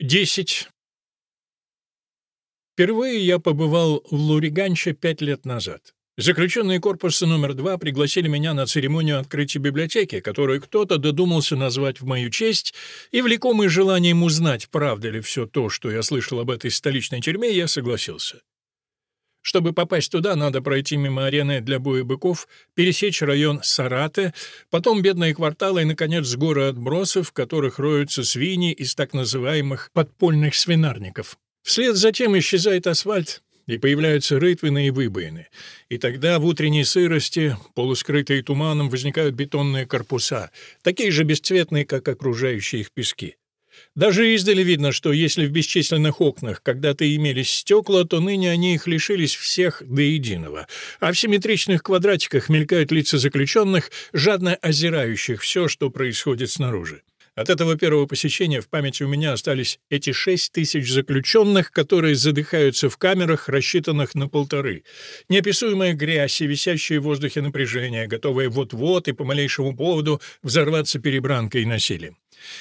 Десять. Впервые я побывал в Луриганче пять лет назад. Заключенные корпуса номер два пригласили меня на церемонию открытия библиотеки, которую кто-то додумался назвать в мою честь, и, влекомый желанием узнать, правда ли все то, что я слышал об этой столичной тюрьме, я согласился. Чтобы попасть туда, надо пройти мимо арены для боя быков, пересечь район Сарате, потом бедные кварталы и, наконец, горы отбросов, в которых роются свиньи из так называемых подпольных свинарников. Вслед за тем исчезает асфальт, и появляются рытвины и выбоины. И тогда в утренней сырости, полускрытые туманом, возникают бетонные корпуса, такие же бесцветные, как окружающие их пески. Даже издали видно, что если в бесчисленных окнах когда-то имелись стекла, то ныне они их лишились всех до единого, а в симметричных квадратиках мелькают лица заключенных, жадно озирающих все, что происходит снаружи. От этого первого посещения в памяти у меня остались эти шесть тысяч заключенных, которые задыхаются в камерах, рассчитанных на полторы. Неописуемая грязь и висящее в воздухе напряжение, готовые вот-вот и по малейшему поводу взорваться перебранкой и насилием.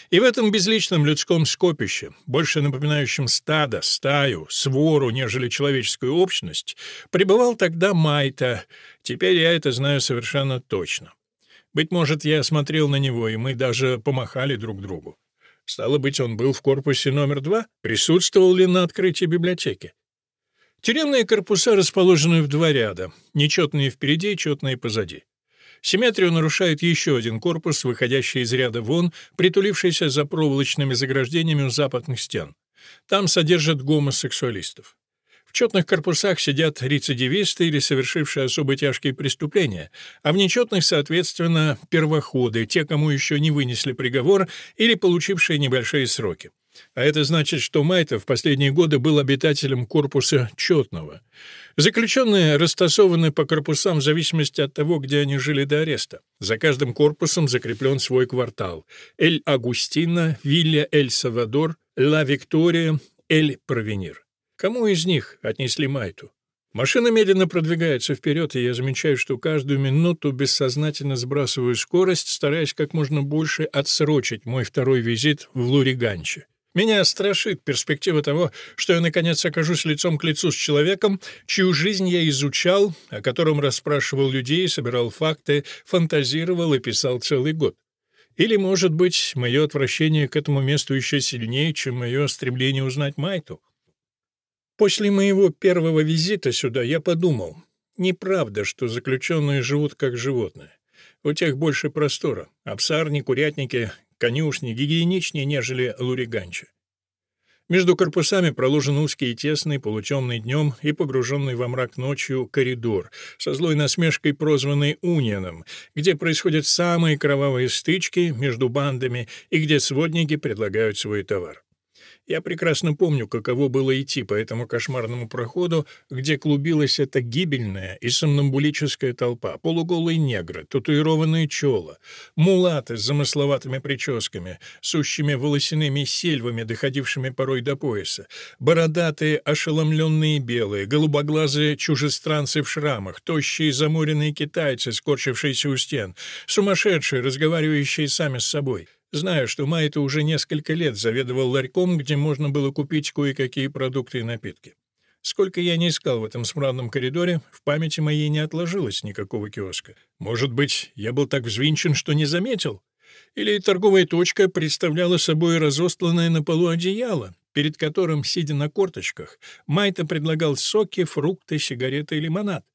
И в этом безличном людском скопище, больше напоминающем стадо, стаю, свору, нежели человеческую общность, пребывал тогда Майта. Теперь я это знаю совершенно точно. Быть может, я смотрел на него, и мы даже помахали друг другу. Стало быть, он был в корпусе номер два? Присутствовал ли на открытии библиотеки? Тюремные корпуса расположены в два ряда, нечетные впереди, четные позади. Симметрию нарушает еще один корпус, выходящий из ряда вон, притулившийся за проволочными заграждениями у западных стен. Там содержат гомосексуалистов. В четных корпусах сидят рецидивисты или совершившие особо тяжкие преступления, а в нечетных, соответственно, первоходы, те, кому еще не вынесли приговор или получившие небольшие сроки. А это значит, что Майта в последние годы был обитателем корпуса четного. Заключенные растасованы по корпусам в зависимости от того, где они жили до ареста. За каждым корпусом закреплен свой квартал. Эль-Агустина, Вилья Эль-Савадор, Ла Виктория, Эль-Провенир. Кому из них отнесли Майту? Машина медленно продвигается вперед, и я замечаю, что каждую минуту бессознательно сбрасываю скорость, стараясь как можно больше отсрочить мой второй визит в Луриганче. Меня страшит перспектива того, что я, наконец, окажусь лицом к лицу с человеком, чью жизнь я изучал, о котором расспрашивал людей, собирал факты, фантазировал и писал целый год. Или, может быть, мое отвращение к этому месту еще сильнее, чем мое стремление узнать Майту. После моего первого визита сюда я подумал, неправда, что заключенные живут как животные. У тех больше простора. Обсарни, курятники, конюшни гигиеничнее, нежели луриганчи. Между корпусами проложен узкий и тесный, полутемный днем и погруженный во мрак ночью коридор, со злой насмешкой прозванный Унианом, где происходят самые кровавые стычки между бандами и где сводники предлагают свой товар. Я прекрасно помню, каково было идти по этому кошмарному проходу, где клубилась эта гибельная и сомнамбулическая толпа, полуголые негры, татуированные чела, мулаты с замысловатыми прическами, сущими волосяными сельвами, доходившими порой до пояса, бородатые, ошеломленные белые, голубоглазые чужестранцы в шрамах, тощие заморенные китайцы, скорчившиеся у стен, сумасшедшие, разговаривающие сами с собой — Знаю, что Майта уже несколько лет заведовал ларьком, где можно было купить кое-какие продукты и напитки. Сколько я не искал в этом смрадном коридоре, в памяти моей не отложилось никакого киоска. Может быть, я был так взвинчен, что не заметил? Или торговая точка представляла собой разостланное на полу одеяло, перед которым, сидя на корточках, Майта предлагал соки, фрукты, сигареты и лимонад.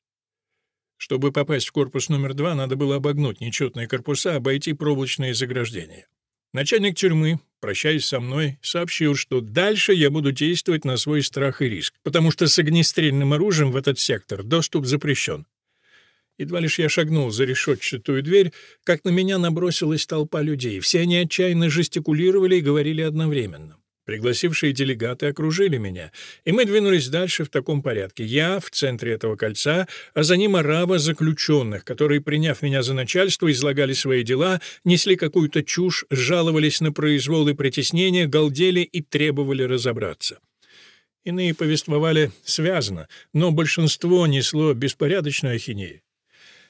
Чтобы попасть в корпус номер два, надо было обогнуть нечетные корпуса, обойти проволочные заграждения. Начальник тюрьмы, прощаясь со мной, сообщил, что дальше я буду действовать на свой страх и риск, потому что с огнестрельным оружием в этот сектор доступ запрещен. Едва лишь я шагнул за решетчатую дверь, как на меня набросилась толпа людей. Все они отчаянно жестикулировали и говорили одновременно. Пригласившие делегаты окружили меня, и мы двинулись дальше в таком порядке. Я в центре этого кольца, а за ним арава заключенных, которые, приняв меня за начальство, излагали свои дела, несли какую-то чушь, жаловались на произвол и притеснение, галдели и требовали разобраться. Иные повествовали связано, но большинство несло беспорядочную ахинею.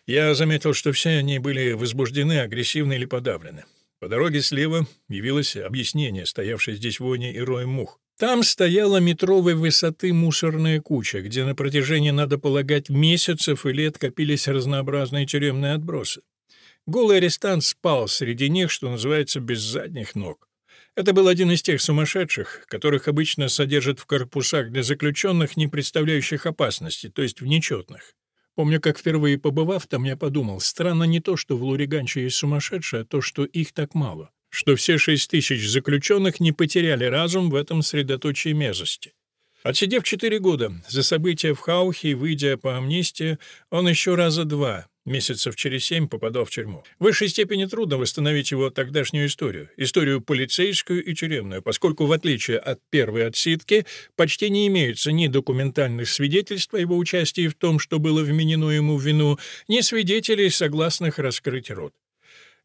Я заметил, что все они были возбуждены, агрессивны или подавлены. По дороге слева явилось объяснение, стоявшее здесь воней и роем мух. Там стояла метровой высоты мусорная куча, где на протяжении, надо полагать, месяцев и лет копились разнообразные тюремные отбросы. Голый арестант спал среди них, что называется, без задних ног. Это был один из тех сумасшедших, которых обычно содержат в корпусах для заключенных, не представляющих опасности, то есть в нечетных. Помню, как впервые побывав там, я подумал, странно не то, что в Луриганче есть сумасшедшие, а то, что их так мало что все шесть тысяч заключенных не потеряли разум в этом средоточии мерзости. Отсидев четыре года за события в Хаухе и выйдя по амнистии, он еще раза два, месяцев через семь, попадал в тюрьму. В высшей степени трудно восстановить его тогдашнюю историю, историю полицейскую и тюремную, поскольку, в отличие от первой отсидки, почти не имеется ни документальных свидетельств о его участии в том, что было вменено ему в вину, ни свидетелей, согласных раскрыть рот.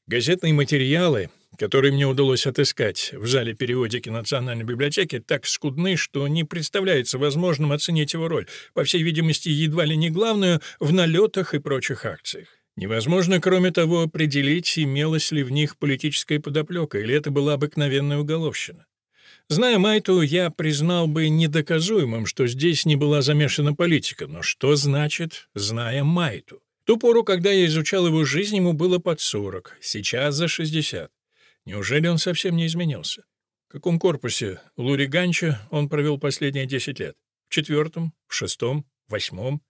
Газетные материалы, которые мне удалось отыскать в зале периодики Национальной библиотеки, так скудны, что не представляется возможным оценить его роль, по всей видимости, едва ли не главную, в налетах и прочих акциях. Невозможно, кроме того, определить, имелась ли в них политическая подоплека, или это была обыкновенная уголовщина. Зная Майту, я признал бы недоказуемым, что здесь не была замешана политика, но что значит «зная Майту»? ту пору, когда я изучал его жизнь, ему было под 40, сейчас за 60. Неужели он совсем не изменился? В каком корпусе Луриганча он провел последние 10 лет? В четвертом, в шестом, в восьмом?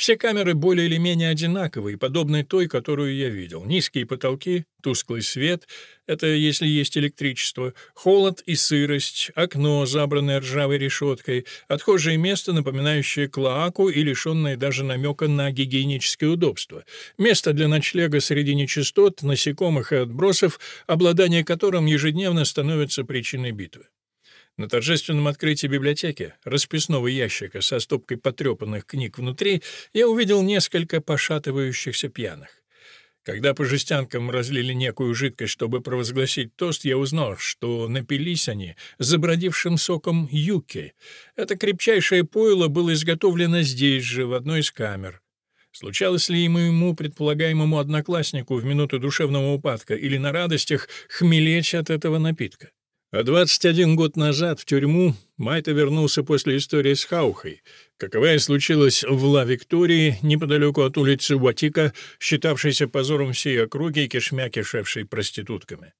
Все камеры более или менее одинаковые, подобные той, которую я видел. Низкие потолки, тусклый свет — это если есть электричество, холод и сырость, окно, забранное ржавой решеткой, отхожее место, напоминающее клоаку и лишенное даже намека на гигиеническое удобство, место для ночлега среди нечистот, насекомых и отбросов, обладание которым ежедневно становится причиной битвы. На торжественном открытии библиотеки, расписного ящика со стопкой потрепанных книг внутри, я увидел несколько пошатывающихся пьяных. Когда по жестянкам разлили некую жидкость, чтобы провозгласить тост, я узнал, что напились они забродившим соком юки. Это крепчайшее пойло было изготовлено здесь же, в одной из камер. Случалось ли ему, ему предполагаемому однокласснику в минуту душевного упадка или на радостях хмелечь от этого напитка? А 21 год назад в тюрьму Майта вернулся после истории с Хаухой, каковая случилась в Ла-Виктории, неподалеку от улицы Уатика, считавшейся позором всей округи и кишмя кишевшей проститутками.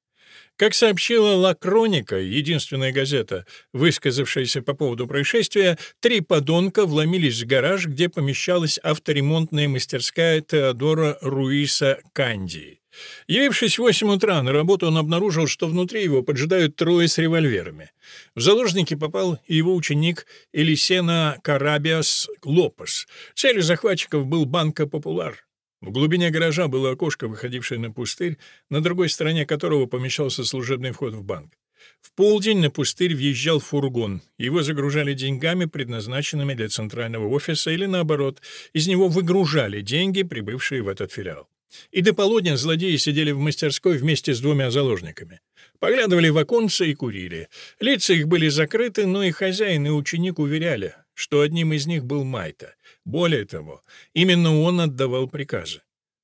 Как сообщила «Ла Кроника», единственная газета, высказавшаяся по поводу происшествия, три подонка вломились в гараж, где помещалась авторемонтная мастерская Теодора Руиса Канди. Явившись в 8 утра на работу, он обнаружил, что внутри его поджидают трое с револьверами. В заложники попал и его ученик Элисена Карабиас Лопес. Целью захватчиков был банка «Популар». В глубине гаража было окошко, выходившее на пустырь, на другой стороне которого помещался служебный вход в банк. В полдень на пустырь въезжал фургон. Его загружали деньгами, предназначенными для центрального офиса, или наоборот, из него выгружали деньги, прибывшие в этот филиал. И до полудня злодеи сидели в мастерской вместе с двумя заложниками. Поглядывали в оконце и курили. Лица их были закрыты, но и хозяин, и ученик уверяли, что одним из них был Майта. Более того, именно он отдавал приказы.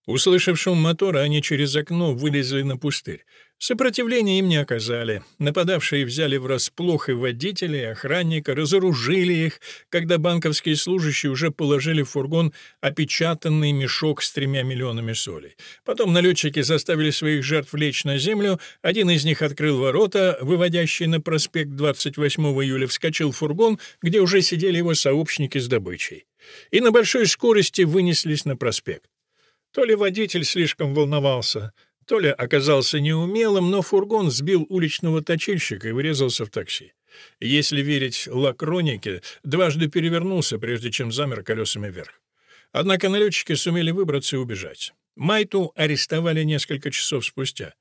Услышав шум мотора, они через окно вылезли на пустырь. Сопротивления им не оказали. Нападавшие взяли врасплох и водителя, и охранника, разоружили их, когда банковские служащие уже положили в фургон опечатанный мешок с тремя миллионами солей. Потом налетчики заставили своих жертв лечь на землю, один из них открыл ворота, выводящие на проспект 28 июля, вскочил в фургон, где уже сидели его сообщники с добычей. И на большой скорости вынеслись на проспект. То ли водитель слишком волновался, то ли оказался неумелым, но фургон сбил уличного точильщика и врезался в такси. Если верить лакронике, дважды перевернулся, прежде чем замер колесами вверх. Однако налетчики сумели выбраться и убежать. Майту арестовали несколько часов спустя.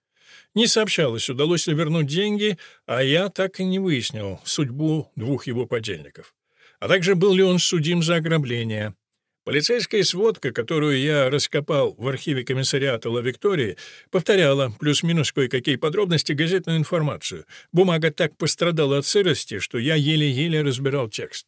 Не сообщалось, удалось ли вернуть деньги, а я так и не выяснил судьбу двух его подельников. А также был ли он судим за ограбление. Полицейская сводка, которую я раскопал в архиве комиссариата Ла Виктории, повторяла плюс-минус кое-какие подробности газетную информацию. Бумага так пострадала от сырости, что я еле-еле разбирал текст.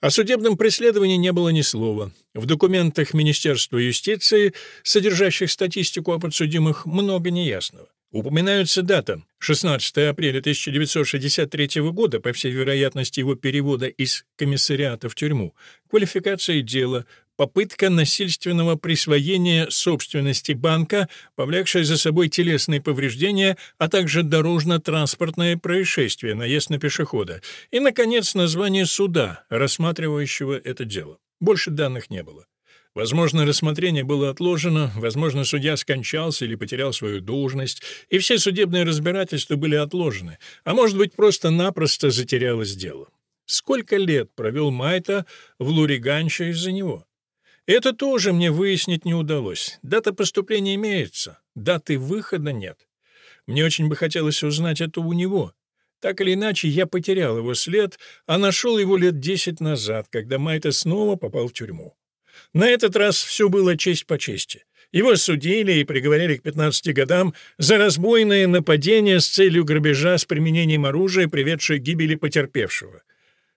О судебном преследовании не было ни слова. В документах Министерства юстиции, содержащих статистику о подсудимых, много неясного. Упоминается дата — 16 апреля 1963 года, по всей вероятности его перевода из комиссариата в тюрьму, квалификация дела, попытка насильственного присвоения собственности банка, повлекшая за собой телесные повреждения, а также дорожно-транспортное происшествие, наезд на пешехода, и, наконец, название суда, рассматривающего это дело. Больше данных не было. Возможно, рассмотрение было отложено, возможно, судья скончался или потерял свою должность, и все судебные разбирательства были отложены, а может быть, просто-напросто затерялось дело. Сколько лет провел Майта в Луриганче из-за него? Это тоже мне выяснить не удалось. Дата поступления имеется, даты выхода нет. Мне очень бы хотелось узнать это у него. Так или иначе, я потерял его след, а нашел его лет десять назад, когда Майта снова попал в тюрьму. На этот раз все было честь по чести. Его судили и приговорили к 15 годам за разбойное нападение с целью грабежа с применением оружия, приведшее к гибели потерпевшего.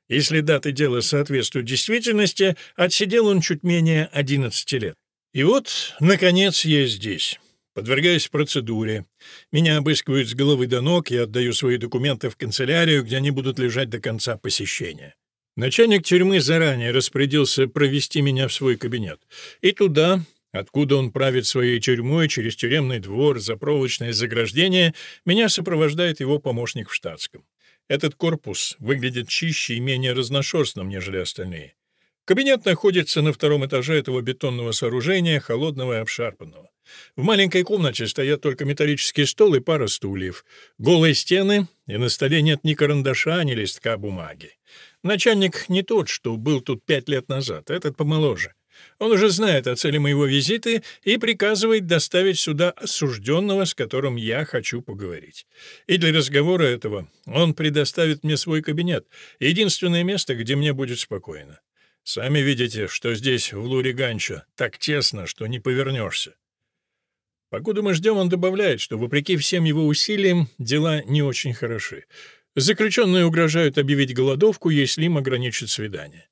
Если даты дела соответствуют действительности, отсидел он чуть менее 11 лет. И вот, наконец, я здесь. Подвергаюсь процедуре. Меня обыскивают с головы до ног, я отдаю свои документы в канцелярию, где они будут лежать до конца посещения. Начальник тюрьмы заранее распорядился провести меня в свой кабинет. И туда, откуда он правит своей тюрьмой, через тюремный двор, за проволочное заграждение, меня сопровождает его помощник в штатском. Этот корпус выглядит чище и менее разношерстным, нежели остальные. Кабинет находится на втором этаже этого бетонного сооружения, холодного и обшарпанного. В маленькой комнате стоят только металлический стол и пара стульев, голые стены, и на столе нет ни карандаша, ни листка бумаги. Начальник не тот, что был тут пять лет назад, этот помоложе. Он уже знает о цели моего визита и приказывает доставить сюда осужденного, с которым я хочу поговорить. И для разговора этого он предоставит мне свой кабинет, единственное место, где мне будет спокойно. Сами видите, что здесь, в Луриганчо, так тесно, что не повернешься. Покуда мы ждем, он добавляет, что, вопреки всем его усилиям, дела не очень хороши. Заключенные угрожают объявить голодовку, если им ограничат свидание.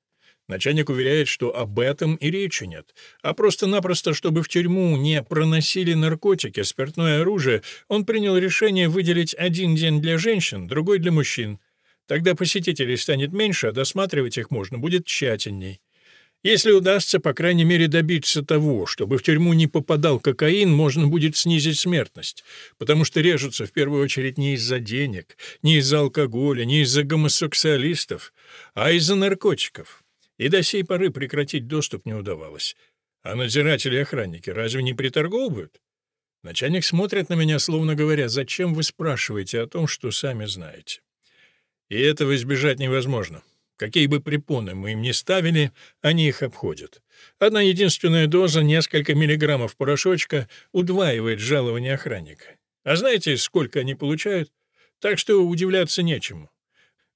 Начальник уверяет, что об этом и речи нет, а просто-напросто, чтобы в тюрьму не проносили наркотики, спиртное оружие, он принял решение выделить один день для женщин, другой для мужчин. Тогда посетителей станет меньше, а досматривать их можно будет тщательней. Если удастся, по крайней мере, добиться того, чтобы в тюрьму не попадал кокаин, можно будет снизить смертность, потому что режутся в первую очередь не из-за денег, не из-за алкоголя, не из-за гомосексуалистов, а из-за наркотиков. И до сей поры прекратить доступ не удавалось. А надзиратели и охранники разве не приторговывают? Начальник смотрит на меня, словно говоря, «Зачем вы спрашиваете о том, что сами знаете?» И этого избежать невозможно. Какие бы препоны мы им ни ставили, они их обходят. Одна единственная доза, несколько миллиграммов порошочка, удваивает жалование охранника. А знаете, сколько они получают? Так что удивляться нечему.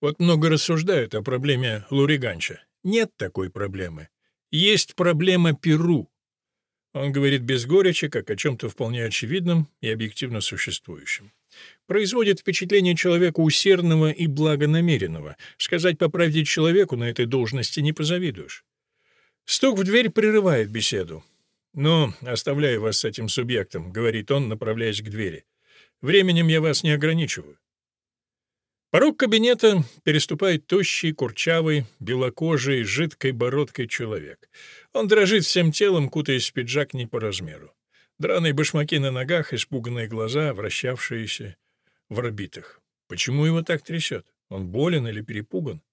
Вот много рассуждают о проблеме Луриганча. Нет такой проблемы. Есть проблема Перу. Он говорит без горечи, как о чем-то вполне очевидном и объективно существующем производит впечатление человека усердного и благонамеренного. Сказать по правде человеку на этой должности не позавидуешь. Стук в дверь прерывает беседу. «Ну, оставляю вас с этим субъектом», — говорит он, направляясь к двери. «Временем я вас не ограничиваю». Порог кабинета переступает тощий, курчавый, белокожий, жидкой бородкой человек. Он дрожит всем телом, кутаясь в пиджак не по размеру. Драные башмаки на ногах, испуганные глаза, вращавшиеся в орбитах. Почему его так трясет? Он болен или перепуган?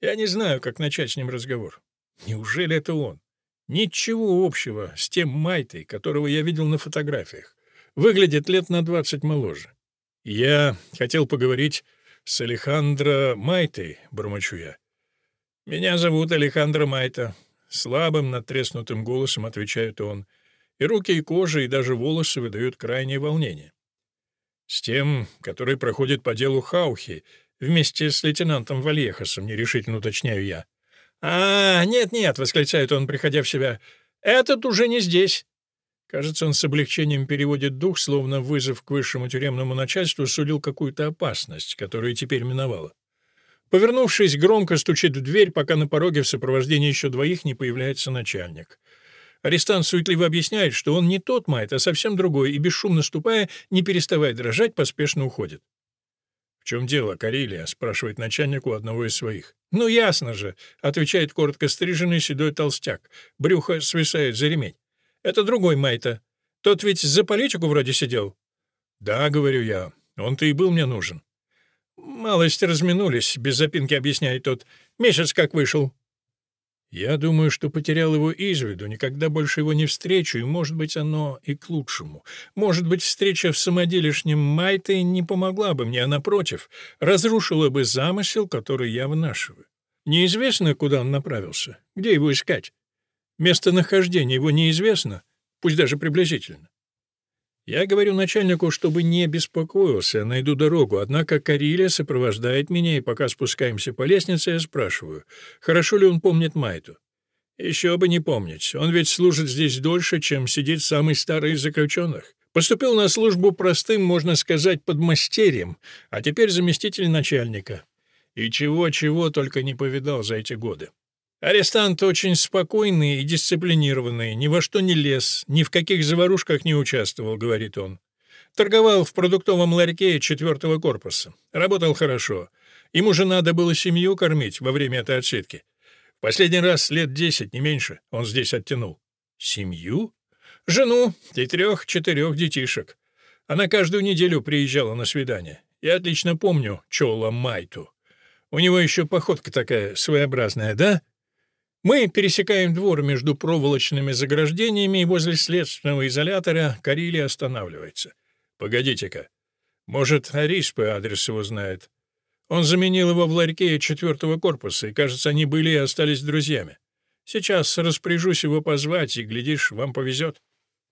Я не знаю, как начать с ним разговор. Неужели это он? Ничего общего с тем Майтой, которого я видел на фотографиях. Выглядит лет на двадцать моложе. Я хотел поговорить с Алехандро бормочу я. «Меня зовут Алехандро Майта», — слабым, надтреснутым голосом отвечает он. И руки, и кожа, и даже волосы выдают крайнее волнение. С тем, который проходит по делу Хаухи, вместе с лейтенантом Вальехосом, нерешительно уточняю я. «А, нет-нет», — восклицает он, приходя в себя, — «этот уже не здесь». Кажется, он с облегчением переводит дух, словно вызов к высшему тюремному начальству сулил какую-то опасность, которую теперь миновала. Повернувшись, громко стучит в дверь, пока на пороге в сопровождении еще двоих не появляется начальник. Арестант суетливо объясняет, что он не тот Майт, а совсем другой, и, бесшумно ступая, не переставая дрожать, поспешно уходит. «В чем дело, Карелия?» — спрашивает начальнику одного из своих. «Ну, ясно же», — отвечает коротко стриженный седой толстяк. Брюхо свисает за ремень. «Это другой Майта. Тот ведь за политику вроде сидел». «Да», — говорю я, — «он-то и был мне нужен». «Малость разминулись», — без запинки объясняет тот. «Месяц как вышел». Я думаю, что потерял его из виду, никогда больше его не встречу, и, может быть, оно и к лучшему. Может быть, встреча в самоделишнем Майте не помогла бы мне, а, напротив, разрушила бы замысел, который я вынашиваю. Неизвестно, куда он направился, где его искать. Местонахождение его неизвестно, пусть даже приблизительно. Я говорю начальнику, чтобы не беспокоился, найду дорогу, однако Карилия сопровождает меня, и пока спускаемся по лестнице, я спрашиваю, хорошо ли он помнит Майту. Еще бы не помнить, он ведь служит здесь дольше, чем сидит самый старый из заключенных. Поступил на службу простым, можно сказать, подмастерьем, а теперь заместитель начальника. И чего-чего только не повидал за эти годы. Арестант очень спокойный и дисциплинированный, ни во что не лез, ни в каких заварушках не участвовал, говорит он. Торговал в продуктовом ларьке четвертого корпуса. Работал хорошо. Ему же надо было семью кормить во время этой отсидки. Последний раз лет десять, не меньше, он здесь оттянул. Семью? Жену и трех-четырех детишек. Она каждую неделю приезжала на свидание. Я отлично помню Чола Майту. У него еще походка такая своеобразная, да? Мы пересекаем двор между проволочными заграждениями, и возле следственного изолятора Карилия останавливается. «Погодите-ка. Может, Ариспы адрес его знает. Он заменил его в ларьке четвертого корпуса, и, кажется, они были и остались друзьями. Сейчас распоряжусь его позвать, и, глядишь, вам повезет».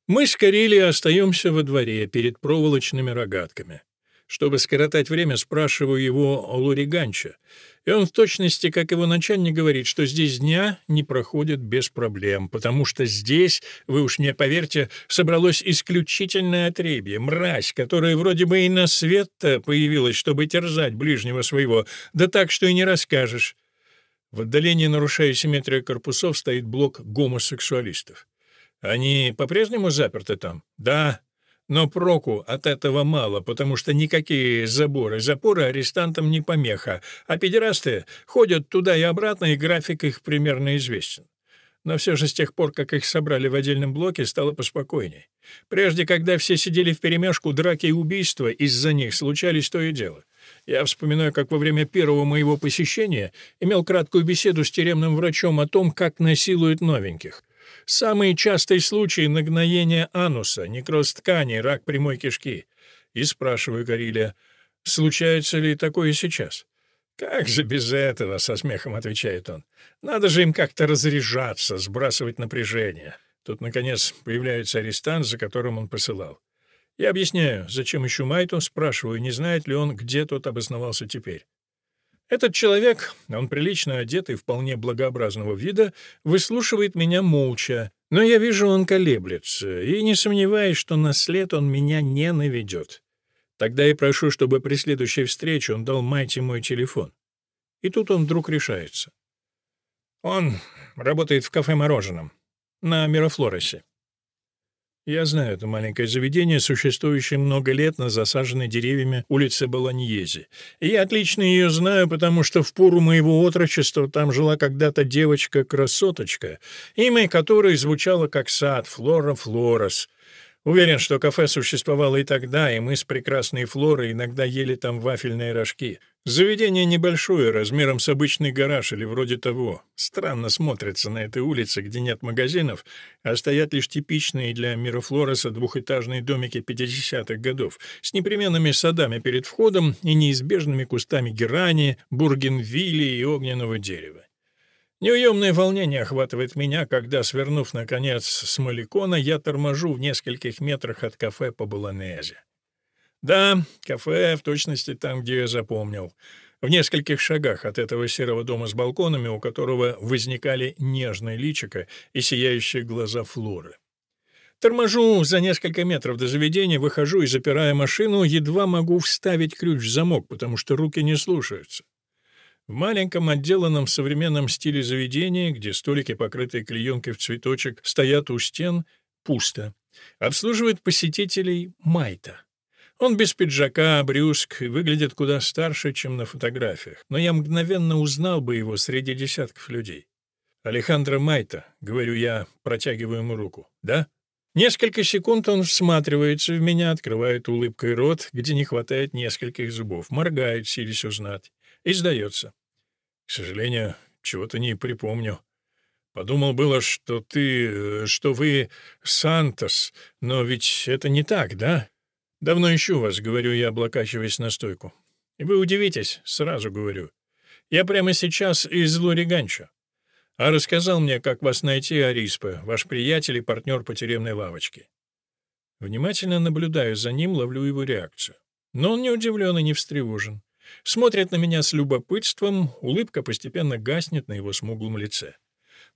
Мы с Карелией остаемся во дворе перед проволочными рогатками. Чтобы скоротать время, спрашиваю его о Луриганче, и он в точности, как его начальник, говорит, что здесь дня не проходит без проблем, потому что здесь, вы уж мне поверьте, собралось исключительное отребье, мразь, которая вроде бы и на свет-то появилась, чтобы терзать ближнего своего, да так, что и не расскажешь. В отдалении, нарушая симметрию корпусов, стоит блок гомосексуалистов. Они по-прежнему заперты там? Да, но проку от этого мало, потому что никакие заборы, запоры арестантам не помеха, а педерасты ходят туда и обратно, и график их примерно известен. Но все же с тех пор, как их собрали в отдельном блоке, стало поспокойней. Прежде, когда все сидели вперемешку, драки и убийства из-за них случались то и дело. Я вспоминаю, как во время первого моего посещения имел краткую беседу с тюремным врачом о том, как насилуют новеньких. Самый частый случай — нагноение ануса, некроз ткани, рак прямой кишки. И спрашиваю Горилля, случается ли такое сейчас? «Как же без этого?» — со смехом отвечает он. «Надо же им как-то разряжаться, сбрасывать напряжение». Тут, наконец, появляется арестант, за которым он посылал. Я объясняю, зачем ищу Майту, спрашиваю, не знает ли он, где тот обосновался теперь. Этот человек, он прилично одетый, вполне благообразного вида, выслушивает меня молча, но я вижу, он колеблется, и не сомневаюсь, что на след он меня не наведет. Тогда я прошу, чтобы при следующей встрече он дал Майте мой телефон. И тут он вдруг решается. Он работает в кафе-мороженом на Мирофлоресе. Я знаю это маленькое заведение, существующее много лет на засаженной деревьями улице Баланьези. И я отлично ее знаю, потому что в пору моего отрочества там жила когда-то девочка-красоточка, имя которой звучало как сад Флора Флорес — Уверен, что кафе существовало и тогда, и мы с прекрасной Флорой иногда ели там вафельные рожки. Заведение небольшое, размером с обычный гараж или вроде того. Странно смотрится на этой улице, где нет магазинов, а стоят лишь типичные для Мирофлореса двухэтажные домики 50-х годов с непременными садами перед входом и неизбежными кустами герани, бургенвилли и огненного дерева. Неуемное волнение охватывает меня, когда, свернув, наконец, с Маликона, я торможу в нескольких метрах от кафе по Баланезе. Да, кафе в точности там, где я запомнил. В нескольких шагах от этого серого дома с балконами, у которого возникали нежные личико и сияющие глаза Флоры. Торможу за несколько метров до заведения, выхожу и, запирая машину, едва могу вставить ключ в замок, потому что руки не слушаются. В маленьком отделанном современном стиле заведении, где столики, покрытые клеенкой в цветочек, стоят у стен, пусто. Обслуживает посетителей Майта. Он без пиджака, брюск выглядит куда старше, чем на фотографиях, но я мгновенно узнал бы его среди десятков людей. «Алехандро Майта», — говорю я, протягиваю ему руку. «Да?» Несколько секунд он всматривается в меня, открывает улыбкой рот, где не хватает нескольких зубов, моргает, силясь узнать, и сдается. «К сожалению, чего-то не припомню. Подумал было, что ты... что вы Сантос, но ведь это не так, да? Давно ищу вас, — говорю я, облокачиваясь на стойку. Вы удивитесь, сразу говорю. Я прямо сейчас из Лориганчо а рассказал мне, как вас найти, Ариспа, ваш приятель и партнер по тюремной лавочке. Внимательно наблюдаю за ним, ловлю его реакцию. Но он не удивлен и не встревожен. Смотрит на меня с любопытством, улыбка постепенно гаснет на его смуглом лице.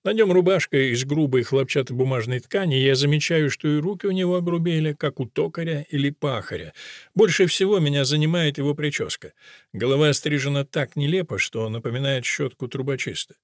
На нем рубашка из грубой хлопчатобумажной ткани, я замечаю, что и руки у него огрубели, как у токаря или пахаря. Больше всего меня занимает его прическа. Голова стрижена так нелепо, что напоминает щетку трубочиста.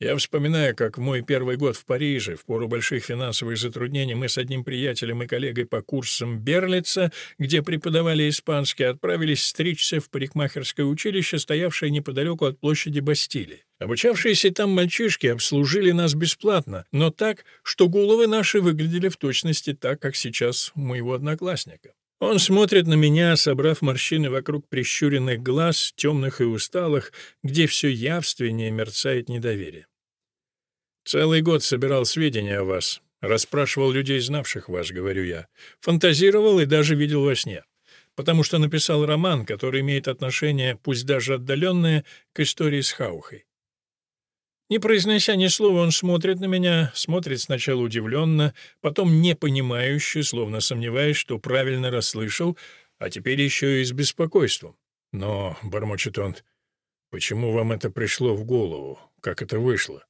Я вспоминаю, как в мой первый год в Париже, в пору больших финансовых затруднений, мы с одним приятелем и коллегой по курсам Берлица, где преподавали испанский, отправились стричься в парикмахерское училище, стоявшее неподалеку от площади Бастилии. Обучавшиеся там мальчишки обслужили нас бесплатно, но так, что головы наши выглядели в точности так, как сейчас у моего одноклассника. Он смотрит на меня, собрав морщины вокруг прищуренных глаз, темных и усталых, где все явственнее мерцает недоверие. Целый год собирал сведения о вас, расспрашивал людей, знавших вас, говорю я. Фантазировал и даже видел во сне. Потому что написал роман, который имеет отношение, пусть даже отдаленное, к истории с Хаухой. Не произнося ни слова, он смотрит на меня, смотрит сначала удивленно, потом непонимающе, словно сомневаясь, что правильно расслышал, а теперь еще и с беспокойством. «Но», — бормочет он, — «почему вам это пришло в голову? Как это вышло?»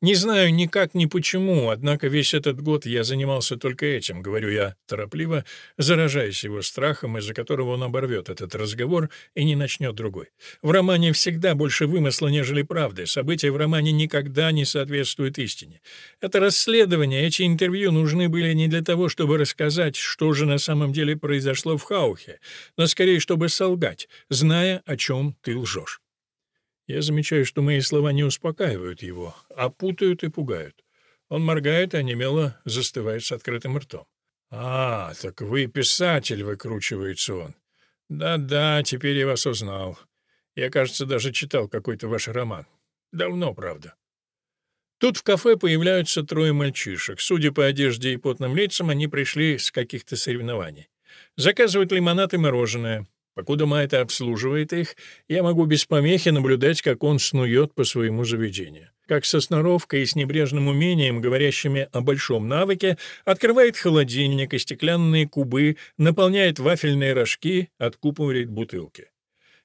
Не знаю ни как, ни почему, однако весь этот год я занимался только этим, говорю я торопливо, заражаясь его страхом, из-за которого он оборвет этот разговор и не начнет другой. В романе всегда больше вымысла, нежели правды. События в романе никогда не соответствуют истине. Это расследование, эти интервью нужны были не для того, чтобы рассказать, что же на самом деле произошло в Хаухе, но скорее, чтобы солгать, зная, о чем ты лжешь. Я замечаю, что мои слова не успокаивают его, а путают и пугают. Он моргает, а немело застывает с открытым ртом. «А, так вы писатель», — выкручивается он. «Да-да, теперь я вас узнал. Я, кажется, даже читал какой-то ваш роман. Давно, правда». Тут в кафе появляются трое мальчишек. Судя по одежде и потным лицам, они пришли с каких-то соревнований. Заказывают лимонад и мороженое. Покуда Майта обслуживает их, я могу без помехи наблюдать, как он снует по своему заведению. Как со сноровкой и с небрежным умением, говорящими о большом навыке, открывает холодильник и стеклянные кубы, наполняет вафельные рожки, откупывает бутылки.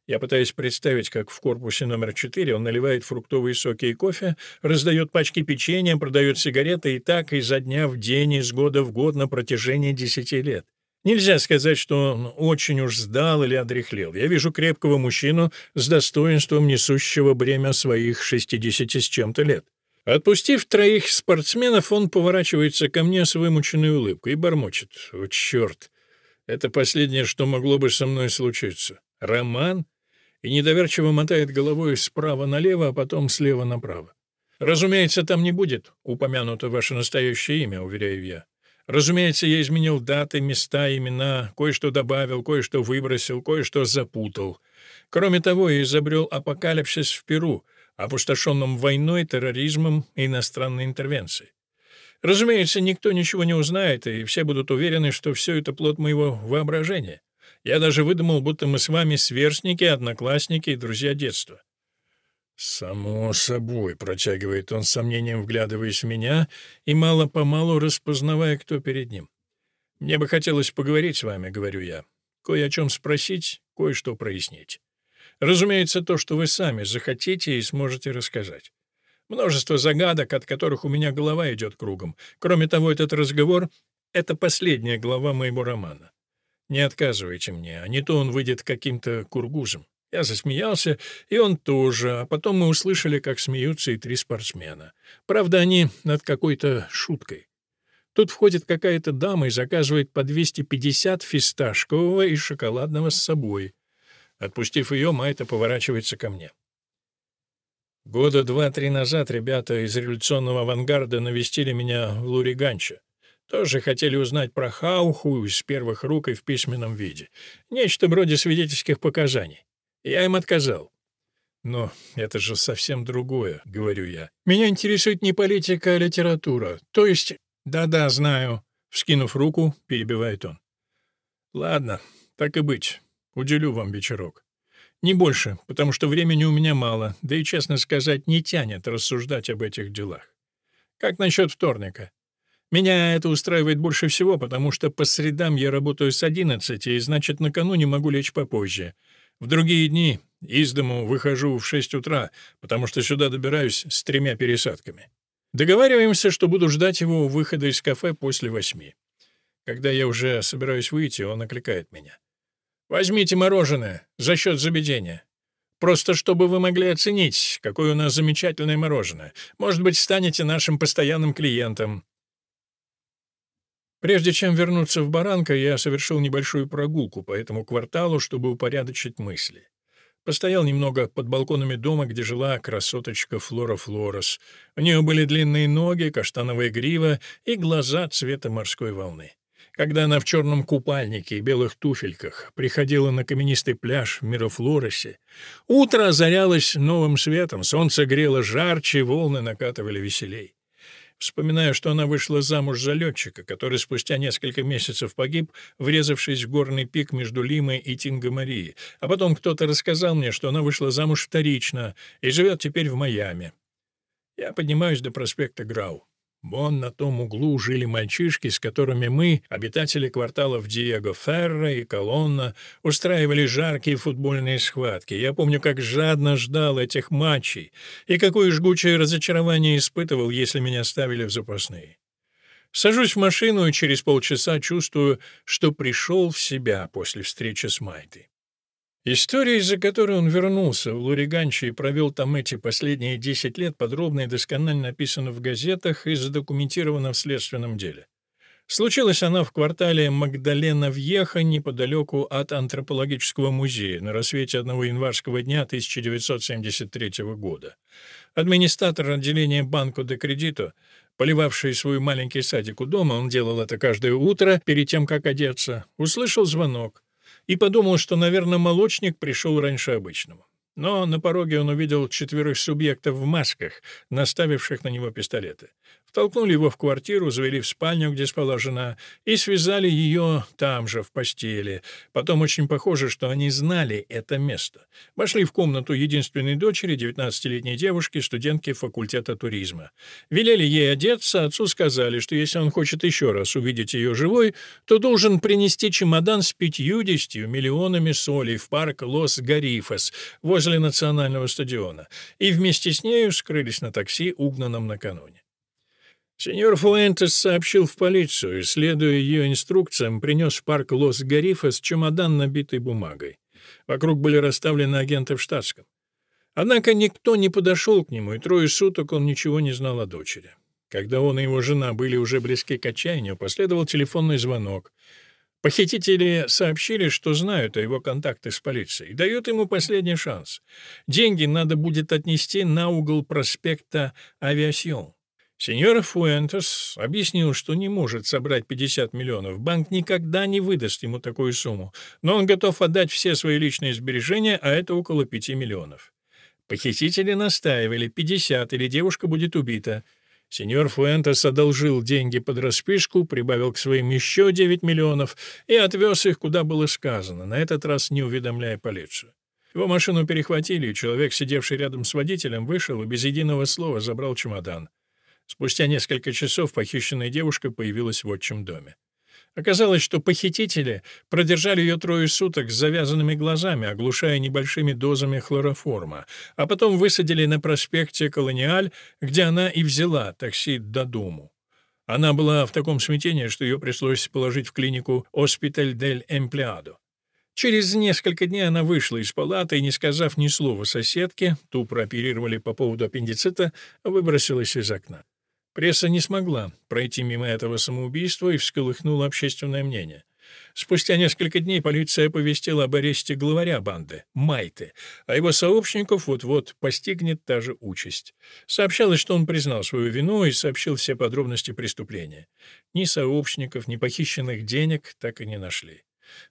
Я пытаюсь представить, как в корпусе номер 4 он наливает фруктовые соки и кофе, раздает пачки печенья, продает сигареты и так изо дня в день, из года в год на протяжении десяти лет. Нельзя сказать, что он очень уж сдал или одряхлел. Я вижу крепкого мужчину с достоинством несущего бремя своих шестидесяти с чем-то лет. Отпустив троих спортсменов, он поворачивается ко мне с вымученной улыбкой и бормочет. «О, черт! Это последнее, что могло бы со мной случиться. Роман?» И недоверчиво мотает головой справа налево, а потом слева направо. «Разумеется, там не будет упомянуто ваше настоящее имя», — уверяю я. Разумеется, я изменил даты, места, имена, кое-что добавил, кое-что выбросил, кое-что запутал. Кроме того, я изобрел апокалипсис в Перу, опустошенном войной, терроризмом и иностранной интервенцией. Разумеется, никто ничего не узнает, и все будут уверены, что все это плод моего воображения. Я даже выдумал, будто мы с вами сверстники, одноклассники и друзья детства. «Само собой», — протягивает он с сомнением, вглядываясь в меня и мало-помалу распознавая, кто перед ним. «Мне бы хотелось поговорить с вами», — говорю я. «Кое о чем спросить, кое-что прояснить. Разумеется, то, что вы сами захотите и сможете рассказать. Множество загадок, от которых у меня голова идет кругом. Кроме того, этот разговор — это последняя глава моего романа. Не отказывайте мне, а не то он выйдет каким-то кургузом. Я засмеялся, и он тоже, а потом мы услышали, как смеются и три спортсмена. Правда, они над какой-то шуткой. Тут входит какая-то дама и заказывает по 250 фисташкового и шоколадного с собой. Отпустив ее, Майта поворачивается ко мне. Года два-три назад ребята из революционного авангарда навестили меня в Луриганче. Тоже хотели узнать про Хауху из первых рук и в письменном виде. Нечто вроде свидетельских показаний. Я им отказал. «Но это же совсем другое», — говорю я. «Меня интересует не политика, а литература. То есть...» «Да-да, знаю», — вскинув руку, перебивает он. «Ладно, так и быть. Уделю вам вечерок. Не больше, потому что времени у меня мало, да и, честно сказать, не тянет рассуждать об этих делах. Как насчет вторника? Меня это устраивает больше всего, потому что по средам я работаю с 11, и значит, накануне могу лечь попозже. В другие дни из дому выхожу в 6 утра, потому что сюда добираюсь с тремя пересадками. Договариваемся, что буду ждать его у выхода из кафе после восьми. Когда я уже собираюсь выйти, он окликает меня. «Возьмите мороженое за счет заведения. Просто чтобы вы могли оценить, какое у нас замечательное мороженое. Может быть, станете нашим постоянным клиентом. Прежде чем вернуться в Баранка, я совершил небольшую прогулку по этому кварталу, чтобы упорядочить мысли. Постоял немного под балконами дома, где жила красоточка Флора Флорес. У нее были длинные ноги, каштановая грива и глаза цвета морской волны. Когда она в черном купальнике и белых туфельках приходила на каменистый пляж в Мирофлоресе, утро озарялось новым светом, солнце грело жарче, волны накатывали веселей. Вспоминаю, что она вышла замуж за летчика, который спустя несколько месяцев погиб, врезавшись в горный пик между Лимой и Тингомарией. А потом кто-то рассказал мне, что она вышла замуж вторично и живет теперь в Майами. Я поднимаюсь до проспекта Грау. Вон на том углу жили мальчишки, с которыми мы, обитатели кварталов Диего Ферра и Колонна, устраивали жаркие футбольные схватки. Я помню, как жадно ждал этих матчей и какое жгучее разочарование испытывал, если меня ставили в запасные. Сажусь в машину и через полчаса чувствую, что пришел в себя после встречи с Майтой. История, из-за которой он вернулся в Луриганче и провел там эти последние 10 лет, подробно и досконально описана в газетах и задокументирована в следственном деле. Случилась она в квартале Магдалена-Вьеха неподалеку от антропологического музея на рассвете одного январского дня 1973 года. Администратор отделения Банко де Кредито, поливавший свой маленький садик у дома, он делал это каждое утро перед тем, как одеться, услышал звонок и подумал, что, наверное, молочник пришел раньше обычного. Но на пороге он увидел четверых субъектов в масках, наставивших на него пистолеты. Втолкнули его в квартиру, завели в спальню, где спала жена, и связали ее там же, в постели. Потом очень похоже, что они знали это место. Вошли в комнату единственной дочери, 19-летней девушки, студентки факультета туризма. Велели ей одеться, отцу сказали, что если он хочет еще раз увидеть ее живой, то должен принести чемодан с пятьюдесятью миллионами солей в парк Лос-Гарифас возле национального стадиона, и вместе с нею скрылись на такси, угнанном накануне. Сеньор Фуэнтес сообщил в полицию и, следуя ее инструкциям, принес в парк Лос-Гарифас чемодан, набитый бумагой. Вокруг были расставлены агенты в штатском. Однако никто не подошел к нему, и трое суток он ничего не знал о дочери. Когда он и его жена были уже близки к отчаянию, последовал телефонный звонок. Похитители сообщили, что знают о его контактах с полицией, и дают ему последний шанс. Деньги надо будет отнести на угол проспекта Авиасьон. Сеньор Фуэнтес объяснил, что не может собрать 50 миллионов. Банк никогда не выдаст ему такую сумму, но он готов отдать все свои личные сбережения, а это около 5 миллионов. Похитители настаивали 50 или девушка будет убита. Сеньор Фуэнтес одолжил деньги под расписку, прибавил к своим еще 9 миллионов и отвез их, куда было сказано, на этот раз не уведомляя полицию. Его машину перехватили, и человек, сидевший рядом с водителем, вышел и без единого слова забрал чемодан. Спустя несколько часов похищенная девушка появилась в отчим доме. Оказалось, что похитители продержали ее трое суток с завязанными глазами, оглушая небольшими дозами хлороформа, а потом высадили на проспекте Колониаль, где она и взяла такси до дому. Она была в таком смятении, что ее пришлось положить в клинику «Оспиталь дель Эмплеадо». Через несколько дней она вышла из палаты и, не сказав ни слова соседке, ту прооперировали по поводу аппендицита, выбросилась из окна. Пресса не смогла пройти мимо этого самоубийства и всколыхнула общественное мнение. Спустя несколько дней полиция оповестила об аресте главаря банды, Майты, а его сообщников вот-вот постигнет та же участь. Сообщалось, что он признал свою вину и сообщил все подробности преступления. Ни сообщников, ни похищенных денег так и не нашли.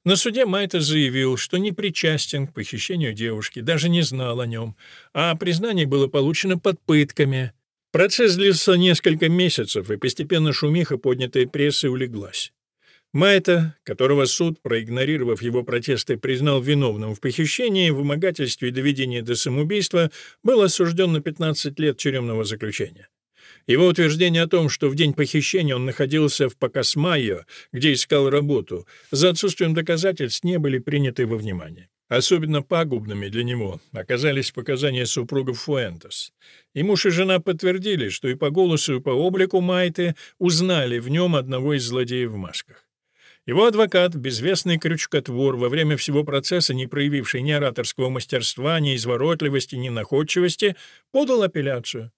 На суде Майта заявил, что не причастен к похищению девушки, даже не знал о нем, а признание было получено под пытками. Процесс длился несколько месяцев, и постепенно шумиха, поднятая прессой, улеглась. Майта, которого суд, проигнорировав его протесты, признал виновным в похищении, вымогательстве и доведении до самоубийства, был осужден на 15 лет тюремного заключения. Его утверждение о том, что в день похищения он находился в Пакасмайо, где искал работу, за отсутствием доказательств не были приняты во внимание. Особенно пагубными для него оказались показания супругов Фуэнтес. И муж и жена подтвердили, что и по голосу, и по облику Майты узнали в нем одного из злодеев в масках. Его адвокат, безвестный крючкотвор, во время всего процесса, не проявивший ни ораторского мастерства, ни изворотливости, ни находчивости, подал апелляцию.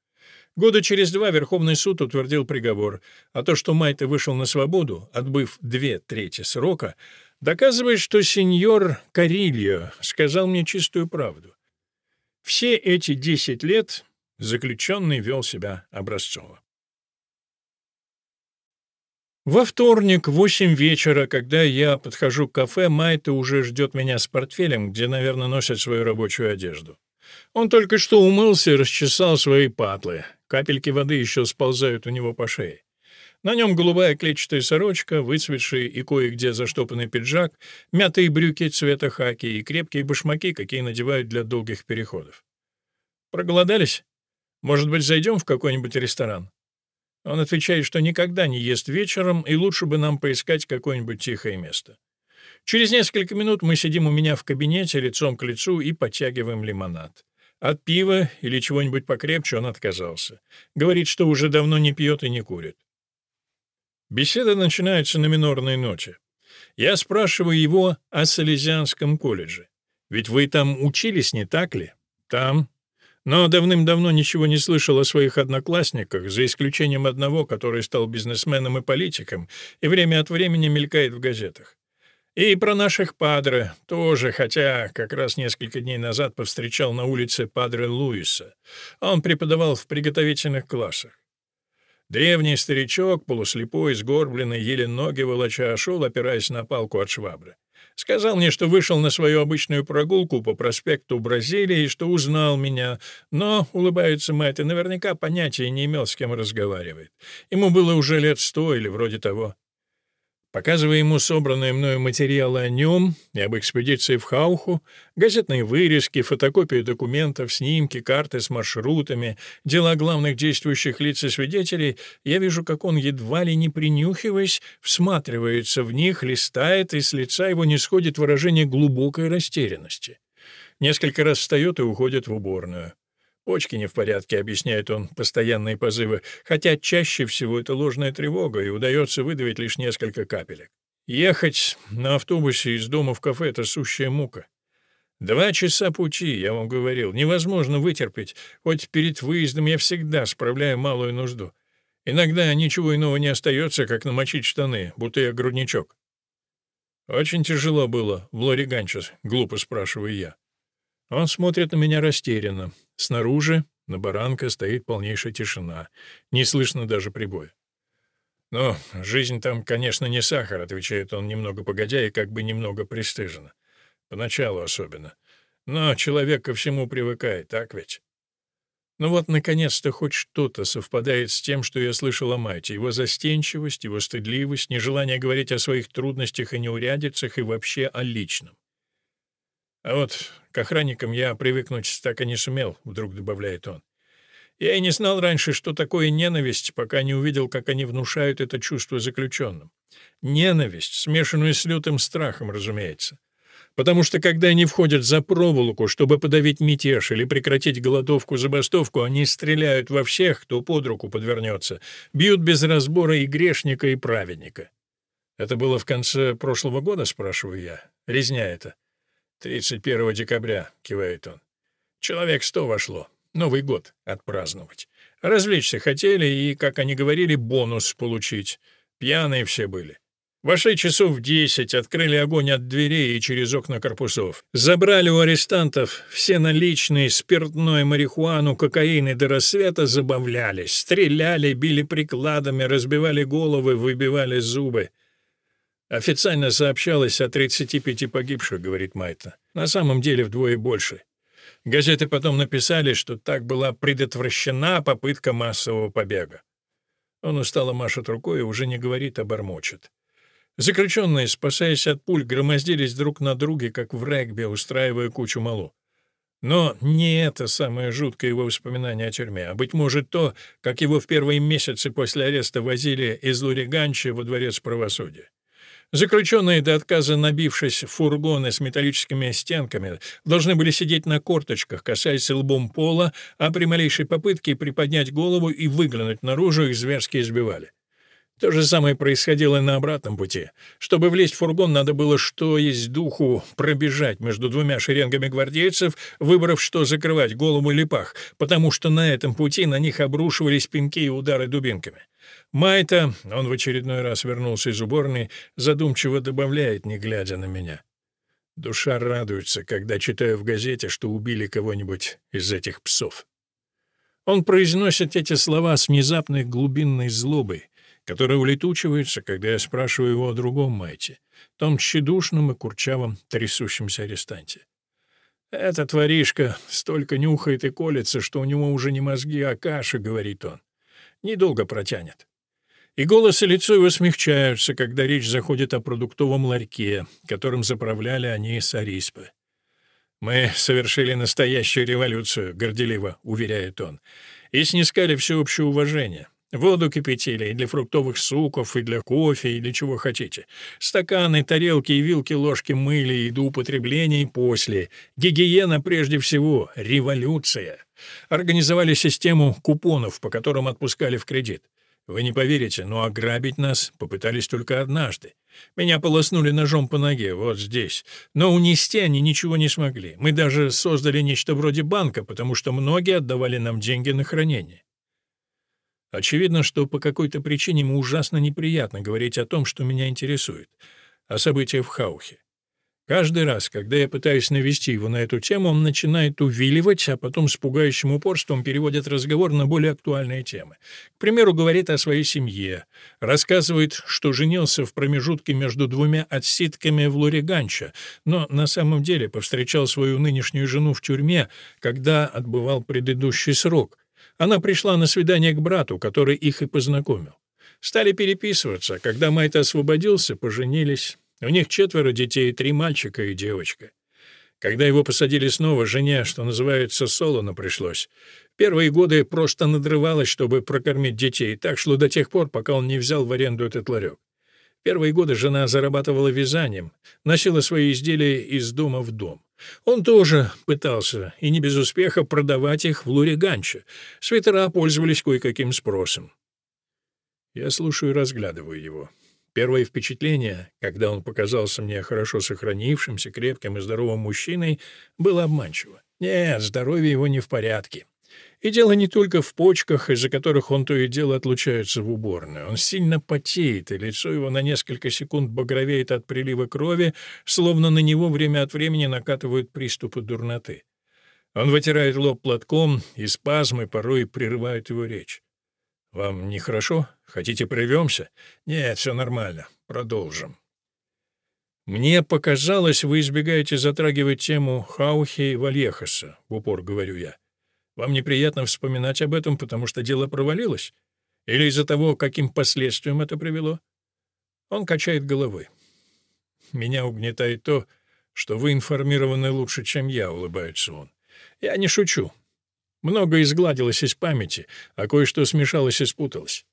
Года через два Верховный суд утвердил приговор, а то, что Майта вышел на свободу, отбыв две трети срока, доказывает, что сеньор Карильо сказал мне чистую правду. Все эти десять лет заключенный вел себя образцово. Во вторник в восемь вечера, когда я подхожу к кафе, Майта уже ждет меня с портфелем, где, наверное, носят свою рабочую одежду. Он только что умылся и расчесал свои патлы. Капельки воды еще сползают у него по шее. На нем голубая клетчатая сорочка, выцветший и кое-где заштопанный пиджак, мятые брюки цвета хаки и крепкие башмаки, какие надевают для долгих переходов. «Проголодались? Может быть, зайдем в какой-нибудь ресторан?» Он отвечает, что никогда не ест вечером, и лучше бы нам поискать какое-нибудь тихое место. Через несколько минут мы сидим у меня в кабинете лицом к лицу и подтягиваем лимонад. От пива или чего-нибудь покрепче он отказался. Говорит, что уже давно не пьет и не курит. Беседа начинается на минорной ноте. Я спрашиваю его о Салезианском колледже. Ведь вы там учились, не так ли? Там, но давным-давно ничего не слышал о своих одноклассниках, за исключением одного, который стал бизнесменом и политиком, и время от времени мелькает в газетах. И про наших падре тоже, хотя как раз несколько дней назад повстречал на улице падре Луиса. Он преподавал в приготовительных классах. Древний старичок, полуслепой, сгорбленный, еле ноги волоча, шел, опираясь на палку от швабры. Сказал мне, что вышел на свою обычную прогулку по проспекту Бразилии что узнал меня, но, улыбается и наверняка понятия не имел, с кем разговаривает. Ему было уже лет сто или вроде того. Показывая ему собранные мною материалы о нем и об экспедиции в Хауху, газетные вырезки, фотокопии документов, снимки, карты с маршрутами, дела главных действующих лиц и свидетелей, я вижу, как он, едва ли не принюхиваясь, всматривается в них, листает, и с лица его не сходит выражение глубокой растерянности. Несколько раз встает и уходит в уборную. Почки не в порядке, объясняет он постоянные позывы, хотя чаще всего это ложная тревога, и удается выдавить лишь несколько капелек. Ехать на автобусе из дома в кафе — это сущая мука. Два часа пути, я вам говорил, невозможно вытерпеть, хоть перед выездом я всегда справляю малую нужду. Иногда ничего иного не остается, как намочить штаны, будто я грудничок. «Очень тяжело было в Лориганчес», — глупо спрашиваю я. Он смотрит на меня растерянно. Снаружи, на баранка, стоит полнейшая тишина. Не слышно даже прибоя. «Но жизнь там, конечно, не сахар», — отвечает он немного погодя и как бы немного пристыженно. Поначалу особенно. Но человек ко всему привыкает, так ведь? Ну вот, наконец-то, хоть что-то совпадает с тем, что я слышал о Майте. Его застенчивость, его стыдливость, нежелание говорить о своих трудностях и неурядицах и вообще о личном. А вот к охранникам я привыкнуть так и не сумел, вдруг добавляет он. Я и не знал раньше, что такое ненависть, пока не увидел, как они внушают это чувство заключенным. Ненависть, смешанную с лютым страхом, разумеется. Потому что когда они входят за проволоку, чтобы подавить мятеж или прекратить голодовку-забастовку, они стреляют во всех, кто под руку подвернется, бьют без разбора и грешника, и праведника. Это было в конце прошлого года, спрашиваю я. Резня это. «31 декабря», — кивает он. «Человек сто вошло. Новый год отпраздновать. Развлечься хотели и, как они говорили, бонус получить. Пьяные все были. Вошли часов в десять, открыли огонь от дверей и через окна корпусов. Забрали у арестантов все наличные, спиртное, марихуану, кокаин и до рассвета забавлялись. Стреляли, били прикладами, разбивали головы, выбивали зубы. Официально сообщалось о 35 погибших, говорит Майта. На самом деле вдвое больше. Газеты потом написали, что так была предотвращена попытка массового побега. Он устало машет рукой и уже не говорит, а бормочет. Заключенные, спасаясь от пуль, громоздились друг на друге, как в регби, устраивая кучу малу. Но не это самое жуткое его воспоминание о тюрьме, а, быть может, то, как его в первые месяцы после ареста возили из Луриганча во дворец правосудия. Заключенные до отказа, набившись в фургоны с металлическими стенками, должны были сидеть на корточках, касаясь лбом пола, а при малейшей попытке приподнять голову и выглянуть наружу их зверски избивали. То же самое происходило и на обратном пути. Чтобы влезть в фургон, надо было что есть духу пробежать между двумя шеренгами гвардейцев, выбрав, что закрывать, голову или пах, потому что на этом пути на них обрушивались пинки и удары дубинками. Майта, он в очередной раз вернулся из уборной, задумчиво добавляет, не глядя на меня. Душа радуется, когда читаю в газете, что убили кого-нибудь из этих псов. Он произносит эти слова с внезапной глубинной злобой, которая улетучивается, когда я спрашиваю его о другом Майте, том тщедушном и курчавом трясущемся арестанте. «Этот воришка столько нюхает и колется, что у него уже не мозги, а каша», — говорит он. «Недолго протянет». И голос и лицо его смягчаются, когда речь заходит о продуктовом ларьке, которым заправляли они с Ариспы. «Мы совершили настоящую революцию», — горделиво уверяет он, — «и снискали всеобщее уважение. Воду кипятили и для фруктовых суков, и для кофе, и для чего хотите. Стаканы, тарелки и вилки, ложки мыли и до употребления и после. Гигиена прежде всего. Революция. Организовали систему купонов, по которым отпускали в кредит. Вы не поверите, но ограбить нас попытались только однажды. Меня полоснули ножом по ноге, вот здесь. Но унести они ничего не смогли. Мы даже создали нечто вроде банка, потому что многие отдавали нам деньги на хранение. Очевидно, что по какой-то причине ему ужасно неприятно говорить о том, что меня интересует, о событиях в Хаухе. Каждый раз, когда я пытаюсь навести его на эту тему, он начинает увиливать, а потом с пугающим упорством переводит разговор на более актуальные темы. К примеру, говорит о своей семье, рассказывает, что женился в промежутке между двумя отсидками в Лориганча, но на самом деле повстречал свою нынешнюю жену в тюрьме, когда отбывал предыдущий срок, она пришла на свидание к брату, который их и познакомил. Стали переписываться. Когда Майт освободился, поженились. У них четверо детей, три мальчика и девочка. Когда его посадили снова, жене, что называется, солоно пришлось. Первые годы просто надрывалась, чтобы прокормить детей. Так шло до тех пор, пока он не взял в аренду этот ларек. Первые годы жена зарабатывала вязанием, носила свои изделия из дома в дом. Он тоже пытался, и не без успеха, продавать их в Луриганче. Свитера пользовались кое-каким спросом. Я слушаю и разглядываю его. Первое впечатление, когда он показался мне хорошо сохранившимся, крепким и здоровым мужчиной, было обманчиво. Нет, здоровье его не в порядке. И дело не только в почках, из-за которых он то и дело отлучается в уборную. Он сильно потеет, и лицо его на несколько секунд багровеет от прилива крови, словно на него время от времени накатывают приступы дурноты. Он вытирает лоб платком, и спазмы порой прерывают его речь. «Вам нехорошо? Хотите прервемся?» «Нет, все нормально. Продолжим». «Мне показалось, вы избегаете затрагивать тему Хаухи и Вальехаса», — в упор говорю я. Вам неприятно вспоминать об этом, потому что дело провалилось? Или из-за того, каким последствиям это привело?» Он качает головой. «Меня угнетает то, что вы информированы лучше, чем я», — улыбается он. «Я не шучу. Многое изгладилось из памяти, а кое-что смешалось и спуталось.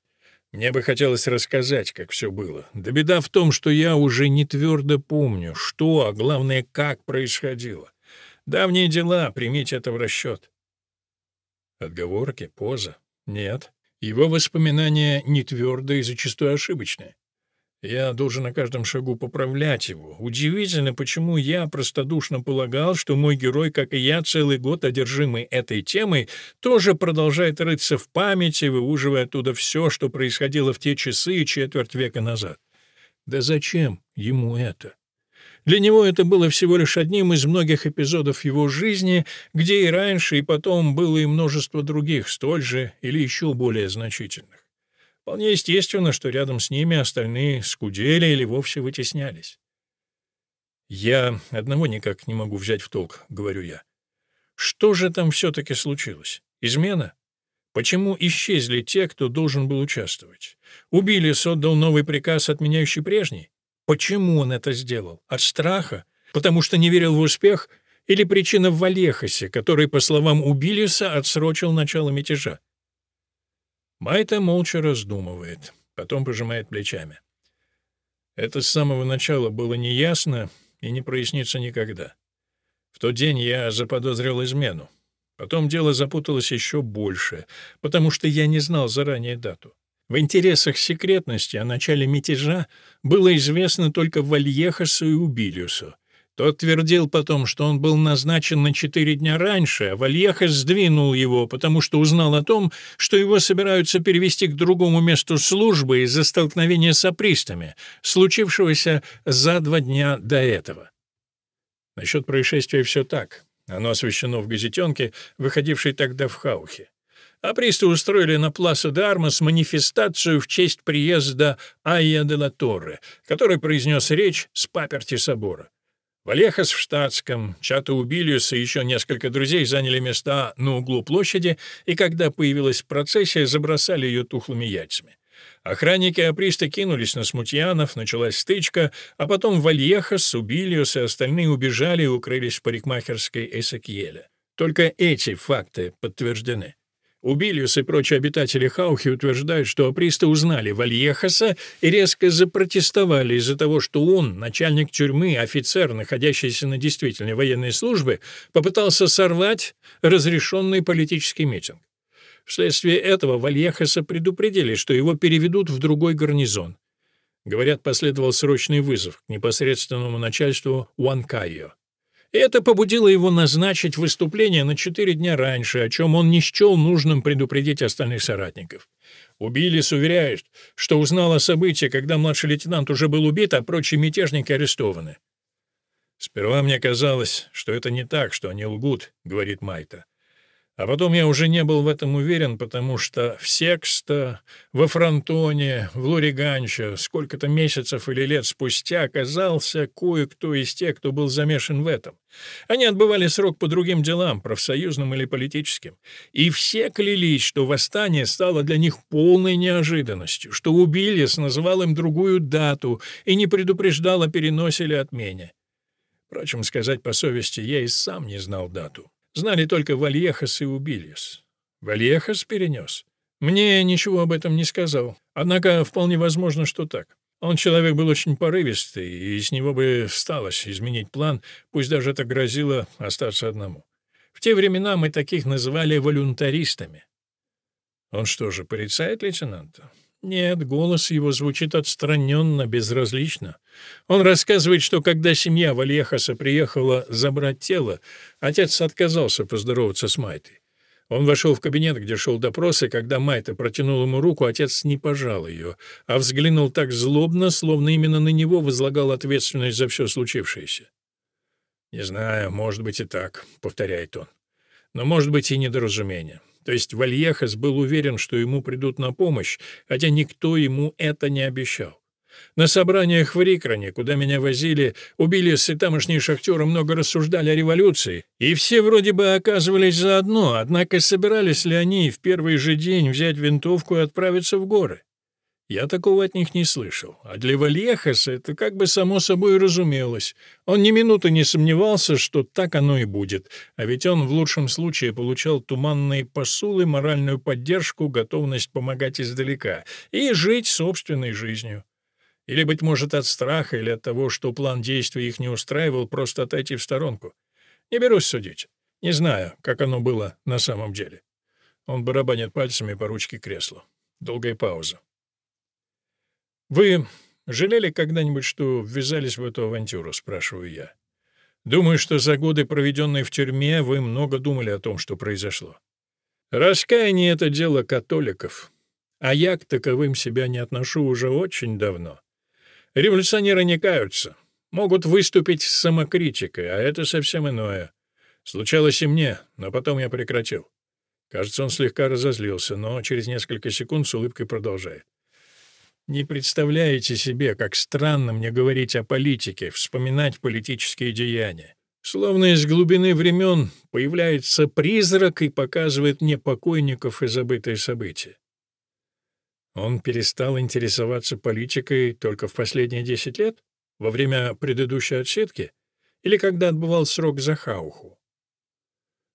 Мне бы хотелось рассказать, как все было. Да беда в том, что я уже не твердо помню, что, а главное, как происходило. Давние дела, примите это в расчет. Отговорки, поза? Нет. Его воспоминания не твердые и зачастую ошибочные. Я должен на каждом шагу поправлять его. Удивительно, почему я простодушно полагал, что мой герой, как и я, целый год одержимый этой темой, тоже продолжает рыться в памяти, выуживая оттуда все, что происходило в те часы и четверть века назад. Да зачем ему это? Для него это было всего лишь одним из многих эпизодов его жизни, где и раньше, и потом было и множество других, столь же или еще более значительных. Вполне естественно, что рядом с ними остальные скудели или вовсе вытеснялись. «Я одного никак не могу взять в толк», — говорю я. «Что же там все-таки случилось? Измена? Почему исчезли те, кто должен был участвовать? Убилис отдал новый приказ, отменяющий прежний? Почему он это сделал? От страха? Потому что не верил в успех? Или причина в Валехосе, который, по словам Убилиса, отсрочил начало мятежа? Майта молча раздумывает, потом пожимает плечами. Это с самого начала было неясно и не прояснится никогда. В тот день я заподозрил измену. Потом дело запуталось еще больше, потому что я не знал заранее дату. В интересах секретности о начале мятежа было известно только Вальехасу и Убилиусу, тот твердил потом, что он был назначен на четыре дня раньше, а Вальехас сдвинул его, потому что узнал о том, что его собираются перевести к другому месту службы из-за столкновения с апристами, случившегося за два дня до этого. Насчет происшествия все так. Оно освещено в газетенке, выходившей тогда в Хаухе. Апристы устроили на Пласа де Армас манифестацию в честь приезда Айя де ла Торре, который произнес речь с паперти собора. Валехас в штатском, Чато Убилиус и еще несколько друзей заняли места на углу площади, и когда появилась процессия, забросали ее тухлыми яйцами. Охранники Априста кинулись на смутьянов, началась стычка, а потом Вальехас, Убилиус и остальные убежали и укрылись в парикмахерской Эсекьеля. Только эти факты подтверждены. Убилиус и прочие обитатели Хаухи утверждают, что апристы узнали Вальехаса и резко запротестовали из-за того, что он, начальник тюрьмы, офицер, находящийся на действительной военной службе, попытался сорвать разрешенный политический митинг. Вследствие этого Вальехаса предупредили, что его переведут в другой гарнизон. Говорят, последовал срочный вызов к непосредственному начальству Уанкайо. Это побудило его назначить выступление на четыре дня раньше, о чем он не счел нужным предупредить остальных соратников. Убилис уверяет, что узнал о событии, когда младший лейтенант уже был убит, а прочие мятежники арестованы. «Сперва мне казалось, что это не так, что они лгут», — говорит Майта. А потом я уже не был в этом уверен, потому что в Секста, во Фронтоне, в Луриганче сколько-то месяцев или лет спустя оказался кое-кто из тех, кто был замешан в этом. Они отбывали срок по другим делам, профсоюзным или политическим. И все клялись, что восстание стало для них полной неожиданностью, что Убилис называл им другую дату и не предупреждал о переносе или отмене. Впрочем, сказать по совести, я и сам не знал дату. Знали только Вальехас и Убильес. Вальехас перенес. Мне ничего об этом не сказал. Однако вполне возможно, что так. Он человек был очень порывистый, и с него бы сталось изменить план, пусть даже это грозило остаться одному. В те времена мы таких называли волюнтаристами. Он что же, порицает лейтенанта? Нет, голос его звучит отстраненно, безразлично. Он рассказывает, что когда семья Вальехаса приехала забрать тело, отец отказался поздороваться с Майтой. Он вошел в кабинет, где шел допрос, и когда Майта протянул ему руку, отец не пожал ее, а взглянул так злобно, словно именно на него возлагал ответственность за все случившееся. «Не знаю, может быть и так», — повторяет он. «Но может быть и недоразумение. То есть Вальехас был уверен, что ему придут на помощь, хотя никто ему это не обещал. На собраниях в Рикране, куда меня возили, убились и тамошние шахтеры много рассуждали о революции, и все вроде бы оказывались заодно, однако собирались ли они в первый же день взять винтовку и отправиться в горы? Я такого от них не слышал. А для Вальехаса это как бы само собой разумелось. Он ни минуты не сомневался, что так оно и будет. А ведь он в лучшем случае получал туманные посулы, моральную поддержку, готовность помогать издалека и жить собственной жизнью. Или, быть может, от страха или от того, что план действий их не устраивал, просто отойти в сторонку. Не берусь судить. Не знаю, как оно было на самом деле. Он барабанит пальцами по ручке кресла. Долгая пауза. Вы жалели когда-нибудь, что ввязались в эту авантюру?» — спрашиваю я. «Думаю, что за годы, проведенные в тюрьме, вы много думали о том, что произошло. Раскаяние — это дело католиков, а я к таковым себя не отношу уже очень давно. Революционеры не каются, могут выступить с самокритикой, а это совсем иное. Случалось и мне, но потом я прекратил. Кажется, он слегка разозлился, но через несколько секунд с улыбкой продолжает. Не представляете себе, как странно мне говорить о политике, вспоминать политические деяния. Словно из глубины времен появляется призрак и показывает мне покойников и забытые события. Он перестал интересоваться политикой только в последние десять лет, во время предыдущей отсидки, или когда отбывал срок за Хауху.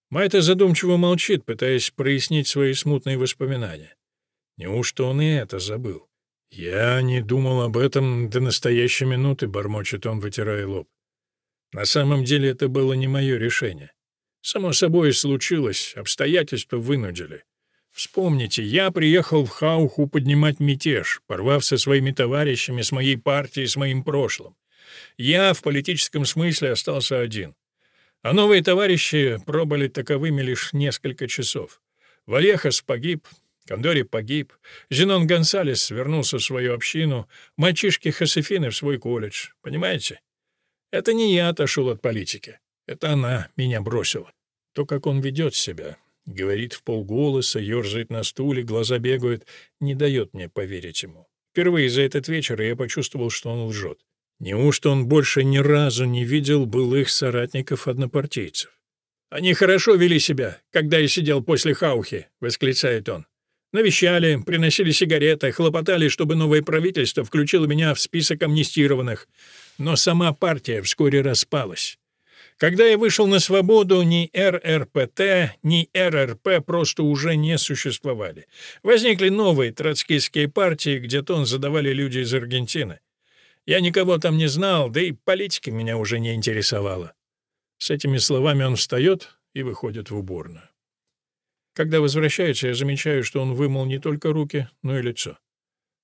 Майта задумчиво молчит, пытаясь прояснить свои смутные воспоминания. Неужто он и это забыл? «Я не думал об этом до настоящей минуты», — бормочет он, вытирая лоб. «На самом деле это было не мое решение. Само собой случилось, обстоятельства вынудили. Вспомните, я приехал в Хауху поднимать мятеж, порвав со своими товарищами, с моей партией, с моим прошлым. Я в политическом смысле остался один. А новые товарищи пробыли таковыми лишь несколько часов. Вальехас погиб, Кондори погиб, Зенон Гонсалес вернулся в свою общину, мальчишки Хосефины в свой колледж. Понимаете? Это не я отошел от политики. Это она меня бросила. То, как он ведет себя, говорит в полголоса, ерзает на стуле, глаза бегают, не дает мне поверить ему. Впервые за этот вечер я почувствовал, что он лжет. Неужто он больше ни разу не видел былых соратников-однопартийцев? «Они хорошо вели себя, когда я сидел после Хаухи», — восклицает он. Навещали, приносили сигареты, хлопотали, чтобы новое правительство включило меня в список амнистированных. Но сама партия вскоре распалась. Когда я вышел на свободу, ни РРПТ, ни РРП просто уже не существовали. Возникли новые троцкистские партии, где тон задавали люди из Аргентины. Я никого там не знал, да и политика меня уже не интересовала. С этими словами он встает и выходит в уборную. Когда возвращается, я замечаю, что он вымыл не только руки, но и лицо.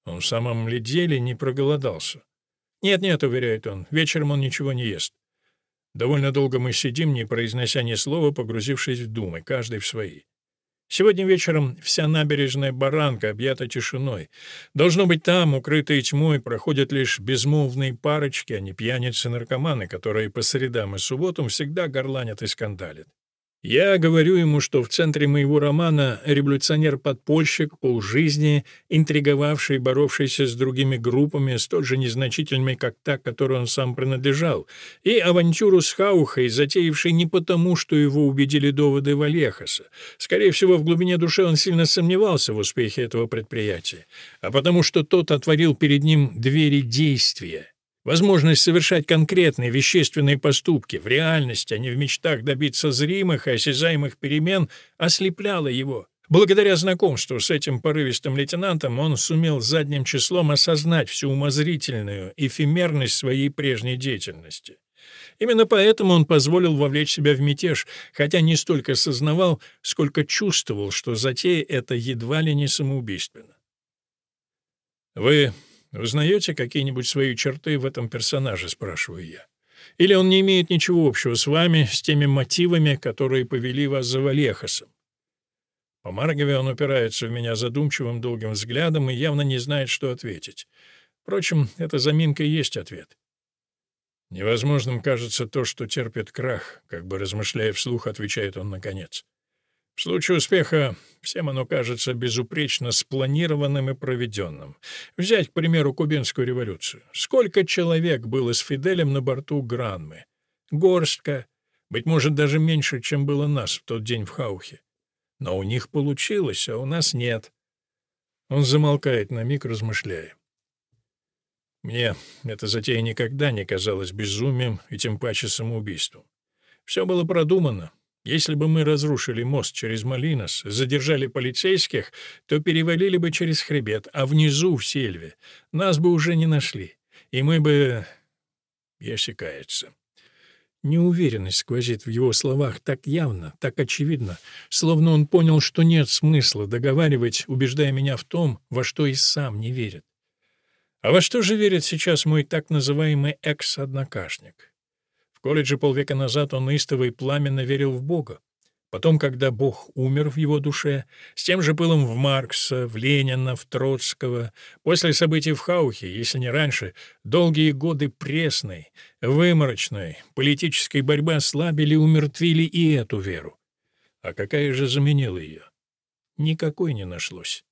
Он в самом ли деле не проголодался? «Нет-нет», — уверяет он, — «вечером он ничего не ест». Довольно долго мы сидим, не произнося ни слова, погрузившись в думы, каждый в свои. Сегодня вечером вся набережная Баранка объята тишиной. Должно быть, там, укрытые тьмой, проходят лишь безмолвные парочки, а не пьяницы-наркоманы, которые по средам и субботам всегда горланят и скандалят. Я говорю ему, что в центре моего романа революционер-подпольщик, полжизни, интриговавший и боровшийся с другими группами, столь же незначительными, как та, которой он сам принадлежал, и авантюру с Хаухой, затеявший не потому, что его убедили доводы Валехаса. Скорее всего, в глубине души он сильно сомневался в успехе этого предприятия, а потому что тот отворил перед ним двери действия. Возможность совершать конкретные вещественные поступки в реальности, а не в мечтах добиться зримых и осязаемых перемен, ослепляла его. Благодаря знакомству с этим порывистым лейтенантом он сумел задним числом осознать всю умозрительную эфемерность своей прежней деятельности. Именно поэтому он позволил вовлечь себя в мятеж, хотя не столько сознавал, сколько чувствовал, что затея эта едва ли не самоубийственна. «Вы Узнаете какие-нибудь свои черты в этом персонаже, спрашиваю я? Или он не имеет ничего общего с вами, с теми мотивами, которые повели вас за Валехасом? Помаргивая, он упирается в меня задумчивым долгим взглядом и явно не знает, что ответить. Впрочем, эта заминка и есть ответ. Невозможным кажется то, что терпит крах, как бы размышляя вслух, отвечает он наконец. В случае успеха всем оно кажется безупречно спланированным и проведенным. Взять, к примеру, кубинскую революцию. Сколько человек было с Фиделем на борту Гранмы? Горстка. Быть может, даже меньше, чем было нас в тот день в Хаухе. Но у них получилось, а у нас нет. Он замолкает на миг, размышляя. Мне эта затея никогда не казалась безумием и тем паче самоубийством. Все было продумано, если бы мы разрушили мост через Малинос, задержали полицейских, то перевалили бы через хребет, а внизу, в сельве, нас бы уже не нашли, и мы бы... И осекается. Неуверенность сквозит в его словах так явно, так очевидно, словно он понял, что нет смысла договаривать, убеждая меня в том, во что и сам не верит. А во что же верит сейчас мой так называемый экс-однокашник? Колледже полвека назад он истово и пламенно верил в Бога. Потом, когда Бог умер в его душе, с тем же пылом в Маркса, в Ленина, в Троцкого, после событий в Хаухе, если не раньше, долгие годы пресной, выморочной, политической борьбы ослабили и умертвили и эту веру. А какая же заменила ее? Никакой не нашлось.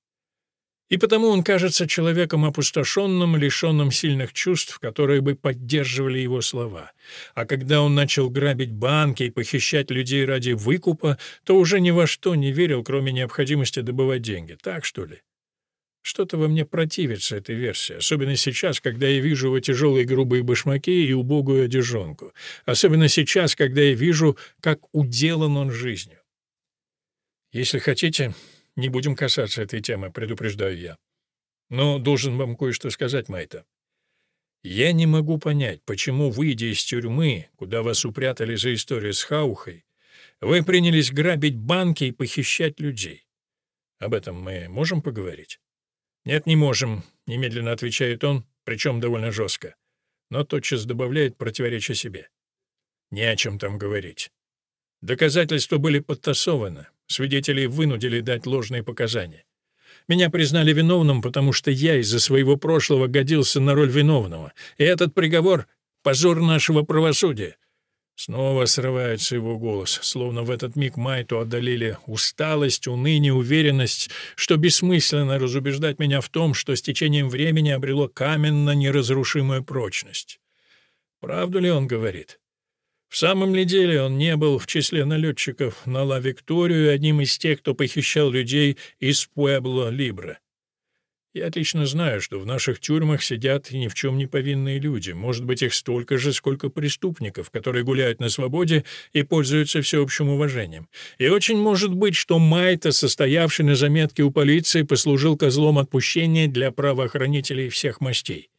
И потому он кажется человеком опустошенным, лишенным сильных чувств, которые бы поддерживали его слова. А когда он начал грабить банки и похищать людей ради выкупа, то уже ни во что не верил, кроме необходимости добывать деньги. Так, что ли? Что-то во мне противится этой версии, особенно сейчас, когда я вижу его тяжелые грубые башмаки и убогую одежонку. Особенно сейчас, когда я вижу, как уделан он жизнью. Если хотите, не будем касаться этой темы, предупреждаю я. Но должен вам кое-что сказать, Майта. Я не могу понять, почему, выйдя из тюрьмы, куда вас упрятали за историю с Хаухой, вы принялись грабить банки и похищать людей. Об этом мы можем поговорить? Нет, не можем, немедленно отвечает он, причем довольно жестко, но тотчас добавляет противоречие себе. Не о чем там говорить. Доказательства были подтасованы, Свидетелей вынудили дать ложные показания. Меня признали виновным, потому что я из-за своего прошлого годился на роль виновного. И этот приговор — позор нашего правосудия. Снова срывается его голос, словно в этот миг Майту одолели усталость, уныние, уверенность, что бессмысленно разубеждать меня в том, что с течением времени обрело каменно-неразрушимую прочность. Правду ли он говорит? В самом ли деле он не был в числе налетчиков на Ла Викторию одним из тех, кто похищал людей из Пуэбло-Либре? Я отлично знаю, что в наших тюрьмах сидят ни в чем не повинные люди, может быть, их столько же, сколько преступников, которые гуляют на свободе и пользуются всеобщим уважением. И очень может быть, что Майта, состоявший на заметке у полиции, послужил козлом отпущения для правоохранителей всех мастей.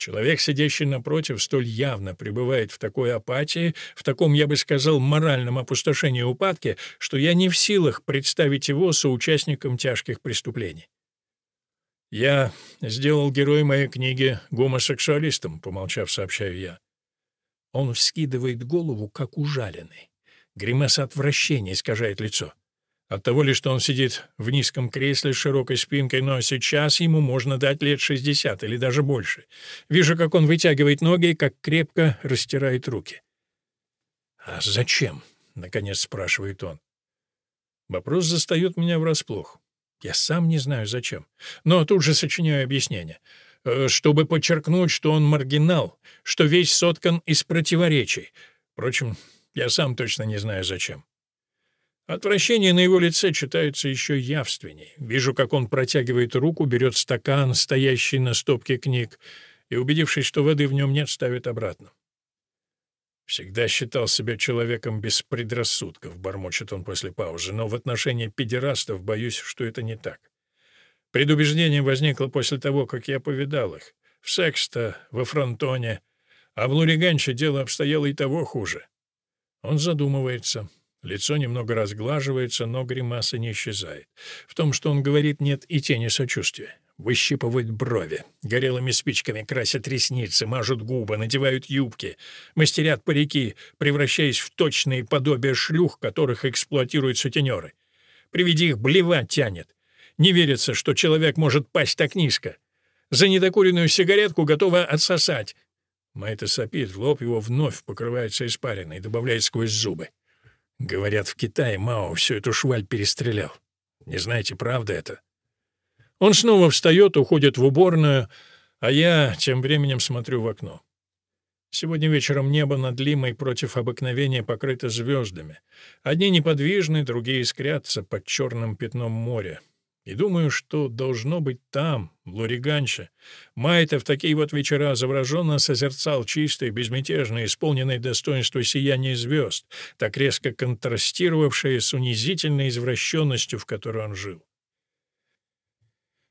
Человек, сидящий напротив, столь явно пребывает в такой апатии, в таком, я бы сказал, моральном опустошении упадке, что я не в силах представить его соучастником тяжких преступлений. «Я сделал герой моей книги гомосексуалистом», — помолчав, сообщаю я. Он вскидывает голову, как ужаленный. Гримаса отвращения искажает лицо. От того ли, что он сидит в низком кресле с широкой спинкой, но сейчас ему можно дать лет 60 или даже больше. Вижу, как он вытягивает ноги и как крепко растирает руки. «А зачем?» — наконец спрашивает он. Вопрос застает меня врасплох. Я сам не знаю, зачем. Но тут же сочиняю объяснение. Э, чтобы подчеркнуть, что он маргинал, что весь соткан из противоречий. Впрочем, я сам точно не знаю, зачем. Отвращение на его лице читается еще явственней. Вижу, как он протягивает руку, берет стакан, стоящий на стопке книг, и, убедившись, что воды в нем нет, ставит обратно. Всегда считал себя человеком без предрассудков, бормочет он после паузы, но в отношении педерастов боюсь, что это не так. Предубеждение возникло после того, как я повидал их. В Секста, во Фронтоне, а в Луриганче дело обстояло и того хуже. Он задумывается. Лицо немного разглаживается, но гримаса не исчезает. В том, что он говорит, нет и тени сочувствия. Выщипывают брови, горелыми спичками красят ресницы, мажут губы, надевают юбки, мастерят парики, превращаясь в точные подобия шлюх, которых эксплуатируют сутенеры. Приведи их, блевать тянет. Не верится, что человек может пасть так низко. За недокуренную сигаретку готова отсосать. Майта сопит, лоб его вновь покрывается испариной, добавляет сквозь зубы. Говорят, в Китае Мао всю эту шваль перестрелял. Не знаете, правда это? Он снова встает, уходит в уборную, а я тем временем смотрю в окно. Сегодня вечером небо над Лимой против обыкновения покрыто звездами. Одни неподвижны, другие искрятся под черным пятном моря. И думаю, что должно быть там, в Луриганче. Майта в такие вот вечера завороженно созерцал чистое, безмятежное, исполненное достоинство сияние звезд, так резко контрастировавшее с унизительной извращенностью, в которой он жил.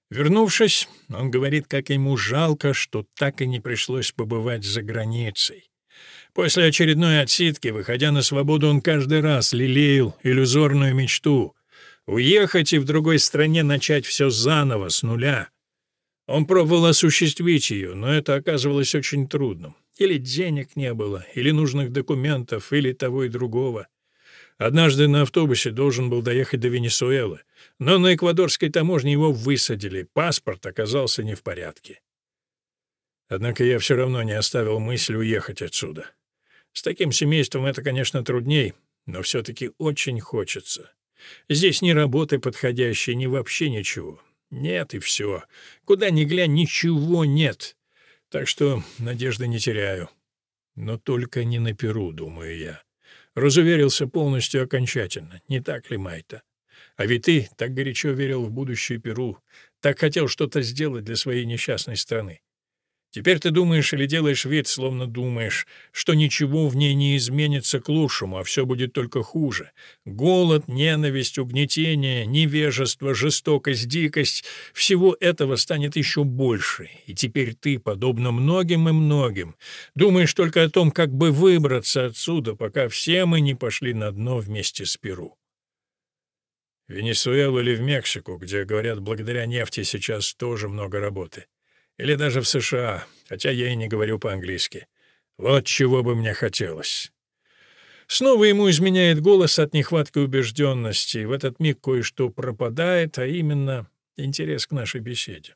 Вернувшись, он говорит, как ему жалко, что так и не пришлось побывать за границей. После очередной отсидки, выходя на свободу, он каждый раз лелеял иллюзорную мечту — Уехать и в другой стране начать все заново, с нуля. Он пробовал осуществить ее, но это оказывалось очень трудным. Или денег не было, или нужных документов, или того и другого. Однажды на автобусе должен был доехать до Венесуэлы, но на эквадорской таможне его высадили, паспорт оказался не в порядке. Однако я все равно не оставил мысли уехать отсюда. С таким семейством это, конечно, трудней, но все-таки очень хочется. Здесь ни работы подходящей, ни вообще ничего. Нет, и все. Куда ни глянь, ничего нет. Так что надежды не теряю. Но только не на Перу, думаю я. Разуверился полностью окончательно. Не так ли, Майта? А ведь ты так горячо верил в будущее Перу, так хотел что-то сделать для своей несчастной страны. Теперь ты думаешь или делаешь вид, словно думаешь, что ничего в ней не изменится к лучшему, а все будет только хуже. Голод, ненависть, угнетение, невежество, жестокость, дикость — всего этого станет еще больше. И теперь ты, подобно многим и многим, думаешь только о том, как бы выбраться отсюда, пока все мы не пошли на дно вместе с Перу. Венесуэлу или в Мексику, где, говорят, благодаря нефти сейчас тоже много работы. Или даже в США, хотя я и не говорю по-английски. Вот чего бы мне хотелось. Снова ему изменяет голос от нехватки убежденности. В этот миг кое-что пропадает, а именно интерес к нашей беседе.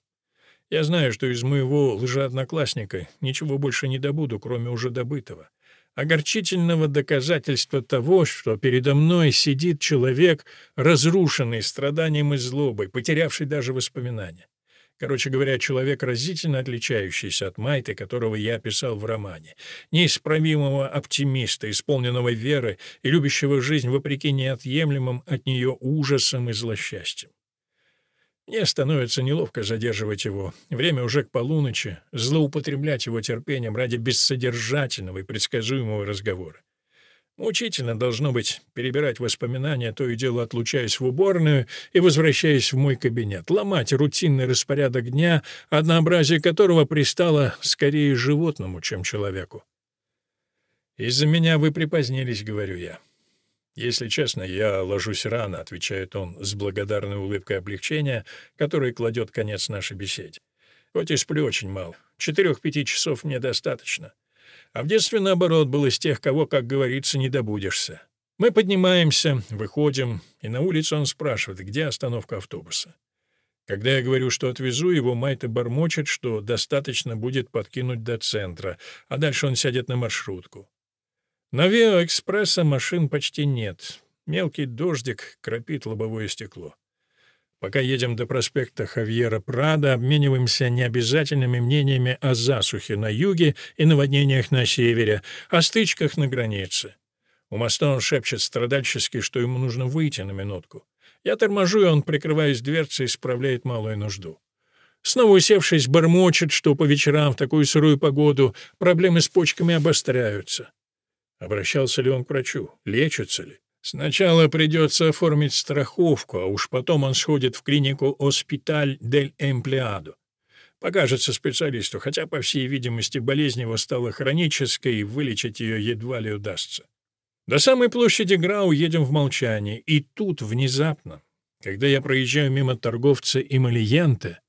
Я знаю, что из моего лжеодноклассника ничего больше не добуду, кроме уже добытого. Огорчительного доказательства того, что передо мной сидит человек, разрушенный страданием и злобой, потерявший даже воспоминания. Короче говоря, человек, разительно отличающийся от Майты, которого я описал в романе. Неисправимого оптимиста, исполненного веры и любящего жизнь вопреки неотъемлемым от нее ужасам и злосчастьям. Мне становится неловко задерживать его. Время уже к полуночи, злоупотреблять его терпением ради бессодержательного и предсказуемого разговора. Мучительно должно быть перебирать воспоминания, то и дело отлучаясь в уборную и возвращаясь в мой кабинет, ломать рутинный распорядок дня, однообразие которого пристало скорее животному, чем человеку. «Из-за меня вы припозднились», — говорю я. «Если честно, я ложусь рано», — отвечает он с благодарной улыбкой облегчения, которая кладет конец нашей беседе. «Хоть и сплю очень мало. Четырех-пяти часов мне достаточно. А в детстве, наоборот, был из тех, кого, как говорится, не добудешься. Мы поднимаемся, выходим, и на улице он спрашивает, где остановка автобуса. Когда я говорю, что отвезу его, Майта бормочет, что достаточно будет подкинуть до центра, а дальше он сядет на маршрутку. На Вио-экспресса машин почти нет. Мелкий дождик кропит лобовое стекло. Пока едем до проспекта Хавьера Прада, обмениваемся необязательными мнениями о засухе на юге и наводнениях на севере, о стычках на границе. У моста он шепчет страдальчески, что ему нужно выйти на минутку. Я торможу, и он, прикрываясь дверцей, исправляет малую нужду. Снова усевшись, бормочет, что по вечерам в такую сырую погоду проблемы с почками обостряются. Обращался ли он к врачу? Лечится ли? Сначала придется оформить страховку, а уж потом он сходит в клинику «Оспиталь дель Эмплеадо». Покажется специалисту, хотя, по всей видимости, болезнь его стала хронической, и вылечить ее едва ли удастся. До самой площади Грау едем в молчании, и тут, внезапно, когда я проезжаю мимо торговца Эмалиенте,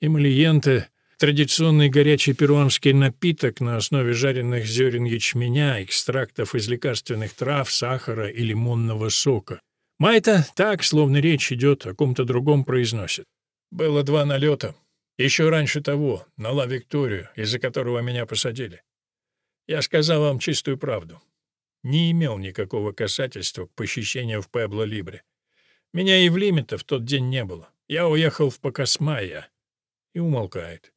Эмалиенте Традиционный горячий перуанский напиток на основе жареных зерен ячменя, экстрактов из лекарственных трав, сахара и лимонного сока. Майта так, словно речь идет о ком-то другом, произносит. Было два налета. Еще раньше того, на Ла Викторию, из-за которого меня посадили. Я сказал вам чистую правду. Не имел никакого касательства к похищению в Пебло-Либре. Меня и в Лимита в тот день не было. Я уехал в Покосмайя. И умолкает.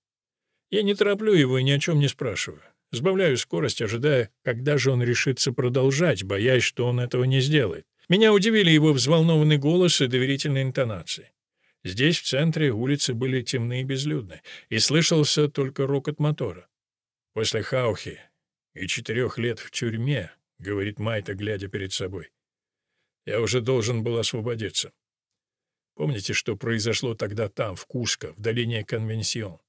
Я не тороплю его и ни о чем не спрашиваю. Сбавляю скорость, ожидая, когда же он решится продолжать, боясь, что он этого не сделает. Меня удивили его взволнованный голос и доверительные интонации. Здесь, в центре, улицы были темны и безлюдны, и слышался только рокот мотора. «После Хаухи и четырех лет в тюрьме», — говорит Майта, глядя перед собой, — «я уже должен был освободиться. Помните, что произошло тогда там, в Куско, в долине Конвенсион?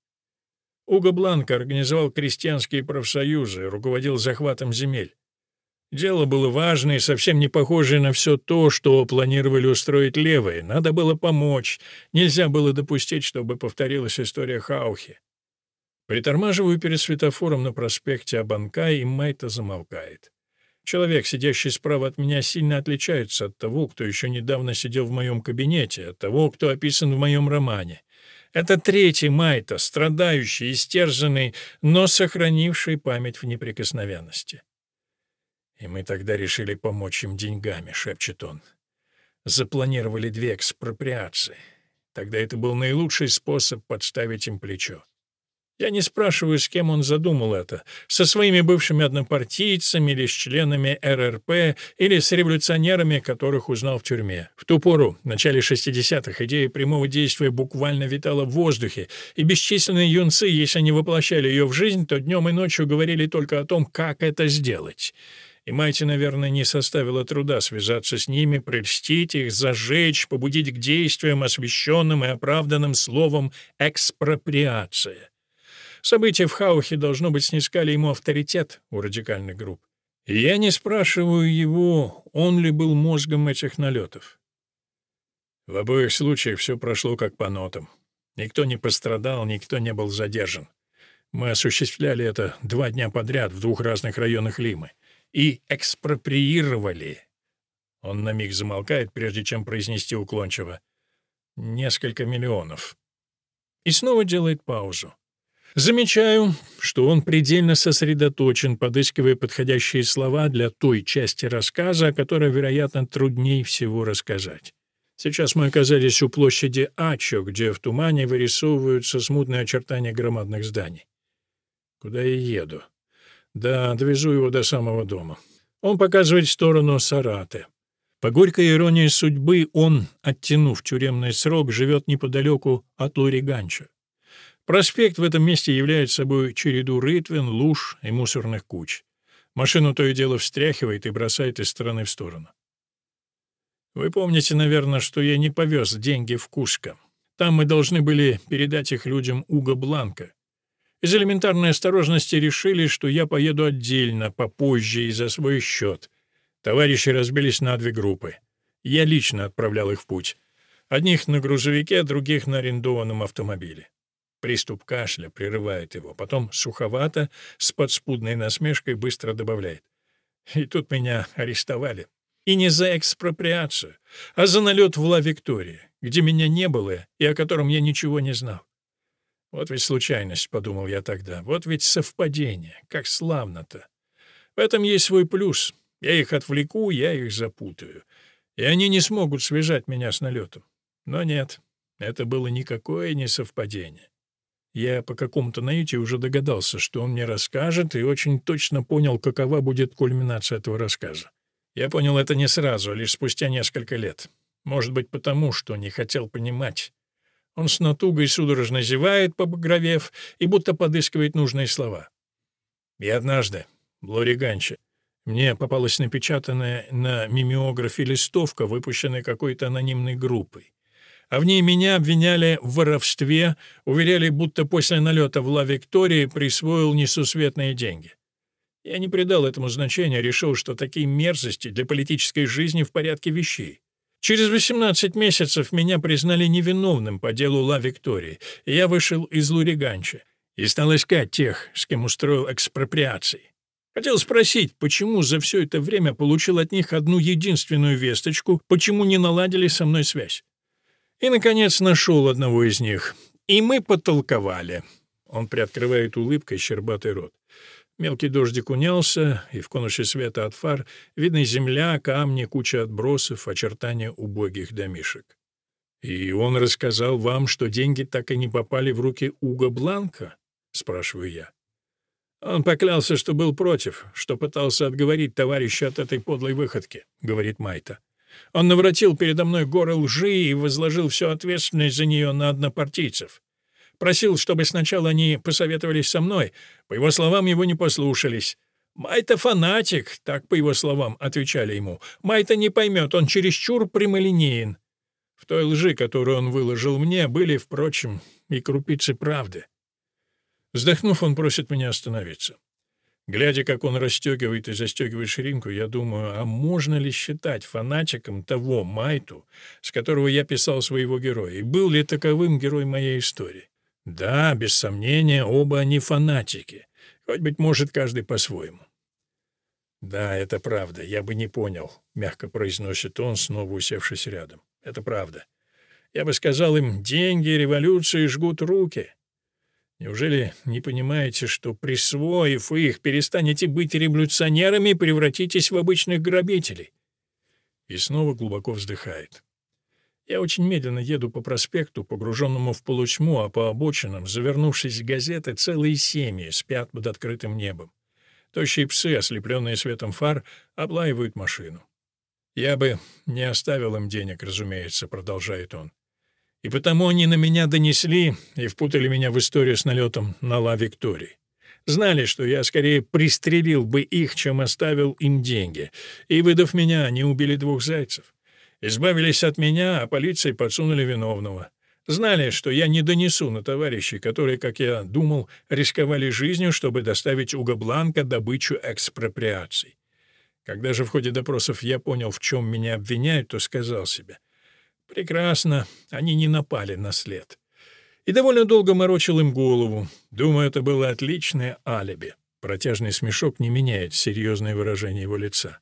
Уго Бланко организовал крестьянские профсоюзы, руководил захватом земель. Дело было важное и совсем не похожее на все то, что планировали устроить левые. Надо было помочь. Нельзя было допустить, чтобы повторилась история Хаухи. Притормаживаю перед светофором на проспекте Абанкай, и Майта замолкает. Человек, сидящий справа от меня, сильно отличается от того, кто еще недавно сидел в моем кабинете, от того, кто описан в моем романе. Это третий Майта, страдающий, истерзанный, но сохранивший память в неприкосновенности. «И мы тогда решили помочь им деньгами», — шепчет он. «Запланировали две экспроприации. Тогда это был наилучший способ подставить им плечо. Я не спрашиваю, с кем он задумал это, со своими бывшими однопартийцами или с членами РРП, или с революционерами, которых узнал в тюрьме. В ту пору, в начале 60-х, идея прямого действия буквально витала в воздухе, и бесчисленные юнцы, если они воплощали ее в жизнь, то днем и ночью говорили только о том, как это сделать. И Майте, наверное, не составило труда связаться с ними, прельстить их, зажечь, побудить к действиям, освященным и оправданным словом «экспроприация». События в Хаухе, должно быть, снискали ему авторитет у радикальных групп. Я не спрашиваю его, он ли был мозгом этих налетов. В обоих случаях все прошло как по нотам. Никто не пострадал, никто не был задержан. Мы осуществляли это два дня подряд в двух разных районах Лимы. И экспроприировали. Он на миг замолкает, прежде чем произнести уклончиво. Несколько миллионов. И снова делает паузу. Замечаю, что он предельно сосредоточен, подыскивая подходящие слова для той части рассказа, о которой, вероятно, труднее всего рассказать. Сейчас мы оказались у площади Ачо, где в тумане вырисовываются смутные очертания громадных зданий. Куда я еду? Да, довезу его до самого дома. Он показывает в сторону Сараты. По горькой иронии судьбы он, оттянув тюремный срок, живет неподалеку от Луриганча. Проспект в этом месте является собой череду рытвин, луж и мусорных куч. Машину то и дело встряхивает и бросает из стороны в сторону. Вы помните, наверное, что я не повез деньги в Куско. Там мы должны были передать их людям Уго Бланка. Из элементарной осторожности решили, что я поеду отдельно, попозже и за свой счет. Товарищи разбились на две группы. Я лично отправлял их в путь. Одних на грузовике, других на арендованном автомобиле. Приступ кашля прерывает его, потом суховато, с подспудной насмешкой быстро добавляет. И тут меня арестовали. И не за экспроприацию, а за налет в Ла Виктория, где меня не было и о котором я ничего не знал. Вот ведь случайность, — подумал я тогда, — вот ведь совпадение, как славно-то. В этом есть свой плюс. Я их отвлеку, я их запутаю. И они не смогут связать меня с налетом. Но нет, это было никакое не совпадение. Я по какому-то наитию уже догадался, что он мне расскажет, и очень точно понял, какова будет кульминация этого рассказа. Я понял это не сразу, а лишь спустя несколько лет. Может быть, потому, что не хотел понимать. Он с натугой судорожно зевает, побагровев, и будто подыскивает нужные слова. И однажды, в Лориганче, мне попалась напечатанная на мимеографе листовка, выпущенная какой-то анонимной группой а в ней меня обвиняли в воровстве, уверяли, будто после налета в Ла Виктории присвоил несусветные деньги. Я не придал этому значения, решил, что такие мерзости для политической жизни в порядке вещей. Через 18 месяцев меня признали невиновным по делу Ла Виктории, и я вышел из Луриганча и стал искать тех, с кем устроил экспроприации. Хотел спросить, почему за все это время получил от них одну единственную весточку, почему не наладили со мной связь. И, наконец, нашел одного из них. И мы потолковали. Он приоткрывает улыбкой щербатый рот. Мелкий дождик унялся, и в конусе света от фар видны земля, камни, куча отбросов, очертания убогих домишек. «И он рассказал вам, что деньги так и не попали в руки Уга Бланка?» — спрашиваю я. «Он поклялся, что был против, что пытался отговорить товарища от этой подлой выходки», — говорит Майта. Он навратил передо мной горы лжи и возложил всю ответственность за нее на однопартийцев. Просил, чтобы сначала они посоветовались со мной. По его словам, его не послушались. «Майта фанатик», — так по его словам отвечали ему. «Майта не поймет, он чересчур прямолинеен». В той лжи, которую он выложил мне, были, впрочем, и крупицы правды. Вздохнув, он просит меня остановиться. Глядя, как он расстегивает и застегивает ширинку, я думаю, а можно ли считать фанатиком того Майту, с которого я писал своего героя, и был ли таковым герой моей истории? Да, без сомнения, оба они фанатики, хоть, быть может, каждый по-своему. «Да, это правда, я бы не понял», — мягко произносит он, снова усевшись рядом. «Это правда. Я бы сказал им, деньги революции жгут руки. Неужели не понимаете, что, присвоив их, перестанете быть революционерами и превратитесь в обычных грабителей?» И снова глубоко вздыхает. Я очень медленно еду по проспекту, погруженному в полутьму, а по обочинам, завернувшись в газеты, целые семьи спят под открытым небом. Тощие псы, ослепленные светом фар, облаивают машину. «Я бы не оставил им денег, разумеется», — продолжает он. «И потому они на меня донесли и впутали меня в историю с налетом на Ла Виктории. Знали, что я скорее пристрелил бы их, чем оставил им деньги, и, выдав меня, они убили двух зайцев. Избавились от меня, а полиции подсунули виновного. Знали, что я не донесу на товарищей, которые, как я думал, рисковали жизнью, чтобы доставить Уго Бланка добычу экспроприаций. Когда же в ходе допросов я понял, в чем меня обвиняют, то сказал себе, «Прекрасно, они не напали на след». И довольно долго морочил им голову. Думаю, это было отличное алиби. Протяжный смешок не меняет серьезное выражение его лица.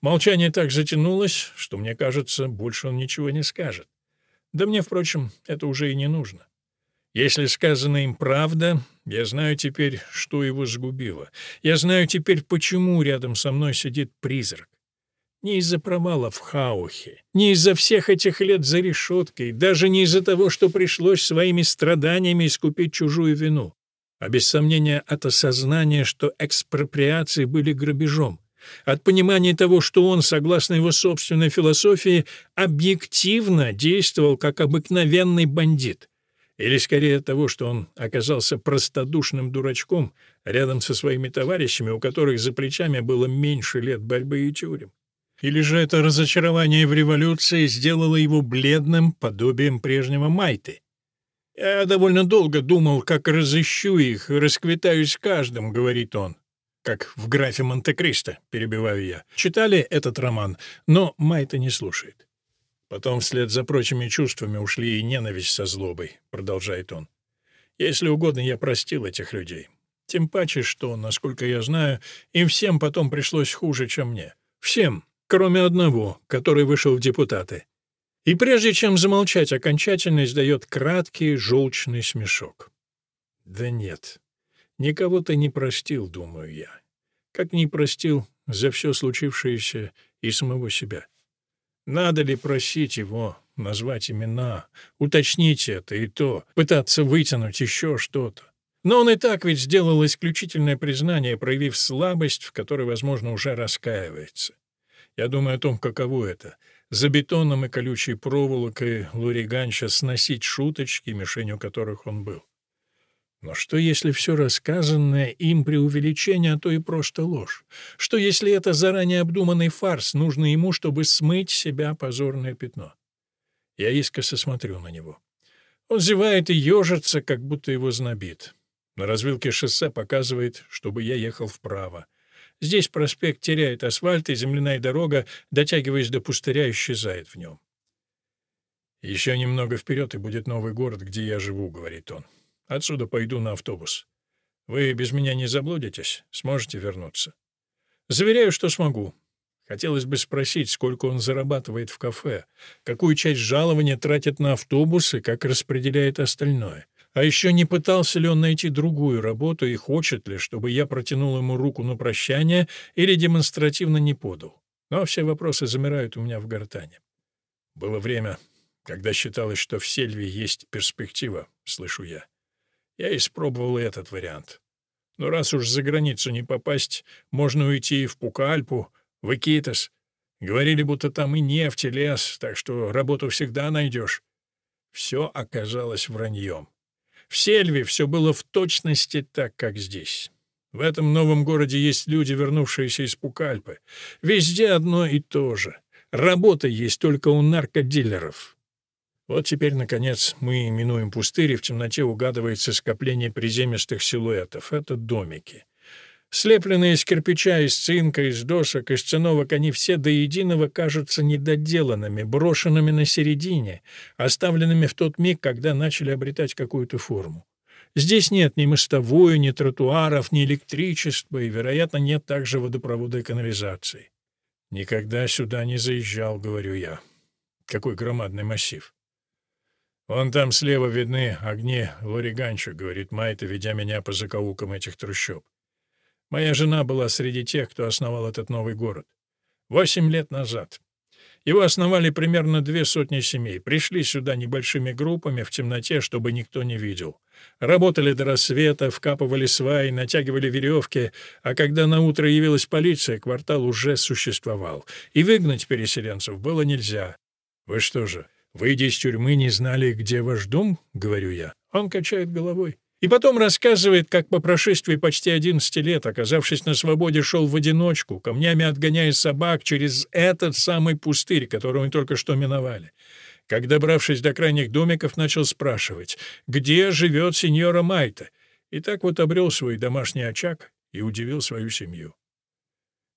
Молчание так затянулось, что, мне кажется, больше он ничего не скажет. Да мне, впрочем, это уже и не нужно. Если сказано им правда, я знаю теперь, что его сгубило. Я знаю теперь, почему рядом со мной сидит призрак. Не из-за провала в Хаухе, не из-за всех этих лет за решеткой, даже не из-за того, что пришлось своими страданиями искупить чужую вину, а без сомнения от осознания, что экспроприации были грабежом, от понимания того, что он, согласно его собственной философии, объективно действовал как обыкновенный бандит. Или скорее от того, что он оказался простодушным дурачком рядом со своими товарищами, у которых за плечами было меньше лет борьбы и тюрем. Или же это разочарование в революции сделало его бледным подобием прежнего Майты. «Я довольно долго думал, как разыщу их расквитаюсь каждым», — говорит он как в графе Монте-Кристо, перебиваю я. Читали этот роман, но Майта не слушает. Потом вслед за прочими чувствами ушли и ненависть со злобой, продолжает он. Если угодно, я простил этих людей. Тем паче, что, насколько я знаю, им всем потом пришлось хуже, чем мне. Всем, кроме одного, который вышел в депутаты. И прежде чем замолчать окончательно, издает краткий желчный смешок. Да нет, Никого ты не простил, думаю я. Как не простил за все случившееся и самого себя. Надо ли просить его назвать имена, уточнить это и то, пытаться вытянуть еще что-то? Но он и так ведь сделал исключительное признание, проявив слабость, в которой, возможно, уже раскаивается. Я думаю о том, каково это — за бетоном и колючей проволокой Луриганча сносить шуточки, мишенью которых он был. Но что, если все рассказанное им преувеличение, а то и просто ложь? Что, если это заранее обдуманный фарс, нужный ему, чтобы смыть себя позорное пятно? Я искоса смотрю на него. Он зевает и ежится, как будто его знобит. На развилке шоссе показывает, чтобы я ехал вправо. Здесь проспект теряет асфальт, и земляная дорога, дотягиваясь до пустыря, исчезает в нем. «Еще немного вперед, и будет новый город, где я живу», — говорит он. Отсюда пойду на автобус. Вы без меня не заблудитесь, сможете вернуться. Заверяю, что смогу. Хотелось бы спросить, сколько он зарабатывает в кафе, какую часть жалования тратит на автобус и как распределяет остальное. А еще не пытался ли он найти другую работу и хочет ли, чтобы я протянул ему руку на прощание или демонстративно не подал. Но все вопросы замирают у меня в гортане. Было время, когда считалось, что в Сельве есть перспектива, слышу я. Я испробовал этот вариант. Но раз уж за границу не попасть, можно уйти в Пукальпу, в Икитос. Говорили, будто там и нефть, и лес, так что работу всегда найдешь. Все оказалось враньем. В Сельве все было в точности так, как здесь. В этом новом городе есть люди, вернувшиеся из Пукальпы. Везде одно и то же. Работа есть только у наркодилеров. Вот теперь, наконец, мы минуем пустырь, и в темноте угадывается скопление приземистых силуэтов. Это домики. Слепленные из кирпича, из цинка, из досок, из циновок, они все до единого кажутся недоделанными, брошенными на середине, оставленными в тот миг, когда начали обретать какую-то форму. Здесь нет ни мостовой, ни тротуаров, ни электричества, и, вероятно, нет также водопровода и канализации. «Никогда сюда не заезжал», — говорю я. Какой громадный массив. «Вон там слева видны огни Лориганча», — говорит Майта, ведя меня по закоулкам этих трущоб. Моя жена была среди тех, кто основал этот новый город. Восемь лет назад. Его основали примерно две сотни семей. Пришли сюда небольшими группами в темноте, чтобы никто не видел. Работали до рассвета, вкапывали сваи, натягивали веревки, а когда на утро явилась полиция, квартал уже существовал. И выгнать переселенцев было нельзя. «Вы что же, выйдя из тюрьмы, не знали, где ваш дом?» — говорю я. Он качает головой. И потом рассказывает, как по прошествии почти 11 лет, оказавшись на свободе, шел в одиночку, камнями отгоняя собак через этот самый пустырь, который мы только что миновали. Как, добравшись до крайних домиков, начал спрашивать, где живет сеньора Майта, и так вот обрел свой домашний очаг и удивил свою семью.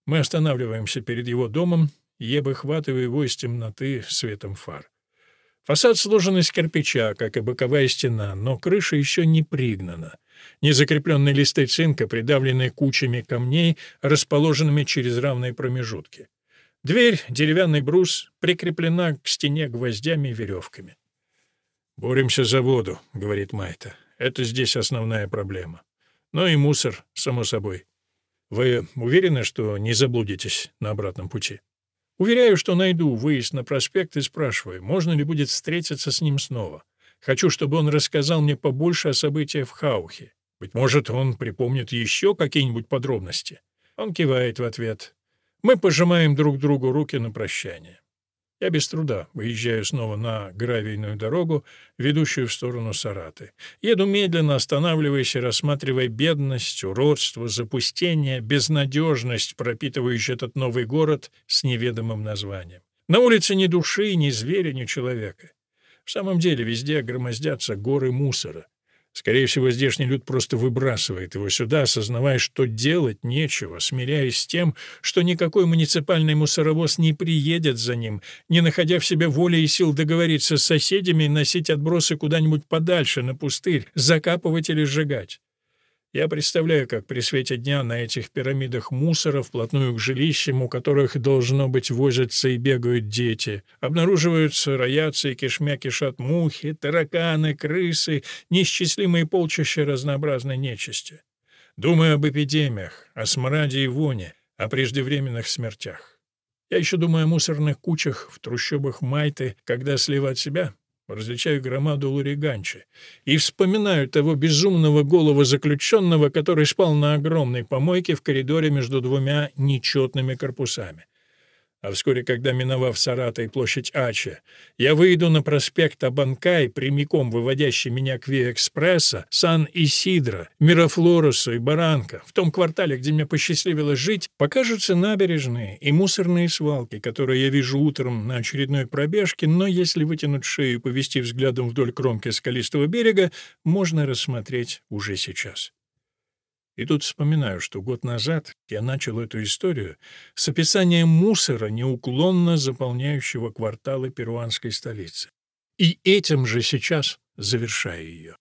Мы останавливаемся перед его домом, я выхватываю его из темноты светом фар. Фасад сложен из кирпича, как и боковая стена, но крыша еще не пригнана. Незакрепленные листы цинка, придавленные кучами камней, расположенными через равные промежутки. Дверь, деревянный брус, прикреплена к стене гвоздями и веревками. «Боремся за воду», — говорит Майта. «Это здесь основная проблема. Но и мусор, само собой. Вы уверены, что не заблудитесь на обратном пути?» Уверяю, что найду выезд на проспект и спрашиваю, можно ли будет встретиться с ним снова. Хочу, чтобы он рассказал мне побольше о событиях в Хаухе. Быть может, он припомнит еще какие-нибудь подробности. Он кивает в ответ. Мы пожимаем друг другу руки на прощание. Я без труда выезжаю снова на гравийную дорогу, ведущую в сторону Сараты. Еду медленно, останавливаясь и рассматривая бедность, уродство, запустение, безнадежность, пропитывающую этот новый город с неведомым названием. На улице ни души, ни зверя, ни человека. В самом деле везде громоздятся горы мусора. Скорее всего, здешний люд просто выбрасывает его сюда, осознавая, что делать нечего, смиряясь с тем, что никакой муниципальный мусоровоз не приедет за ним, не находя в себе воли и сил договориться с соседями и носить отбросы куда-нибудь подальше, на пустырь, закапывать или сжигать. Я представляю, как при свете дня на этих пирамидах мусора вплотную к жилищам, у которых, должно быть, возятся и бегают дети, обнаруживаются, роятся и кишмя кишат мухи, тараканы, крысы, неисчислимые полчища разнообразной нечисти. Думаю об эпидемиях, о смраде и воне, о преждевременных смертях. Я еще думаю о мусорных кучах в трущобах Майты, когда слива от себя различаю громаду Луриганчи и вспоминаю того безумного голого заключенного, который спал на огромной помойке в коридоре между двумя нечетными корпусами. А вскоре, когда, миновав Сарата и площадь Ача, я выйду на проспект Абанкай, прямиком выводящий меня к Виэкспресса, Сан-Исидро, Мирафлорусу и Баранка, в том квартале, где мне посчастливилось жить, покажутся набережные и мусорные свалки, которые я вижу утром на очередной пробежке, но если вытянуть шею и повести взглядом вдоль кромки скалистого берега, можно рассмотреть уже сейчас. И тут вспоминаю, что год назад я начал эту историю с описания мусора, неуклонно заполняющего кварталы перуанской столицы. И этим же сейчас завершаю ее.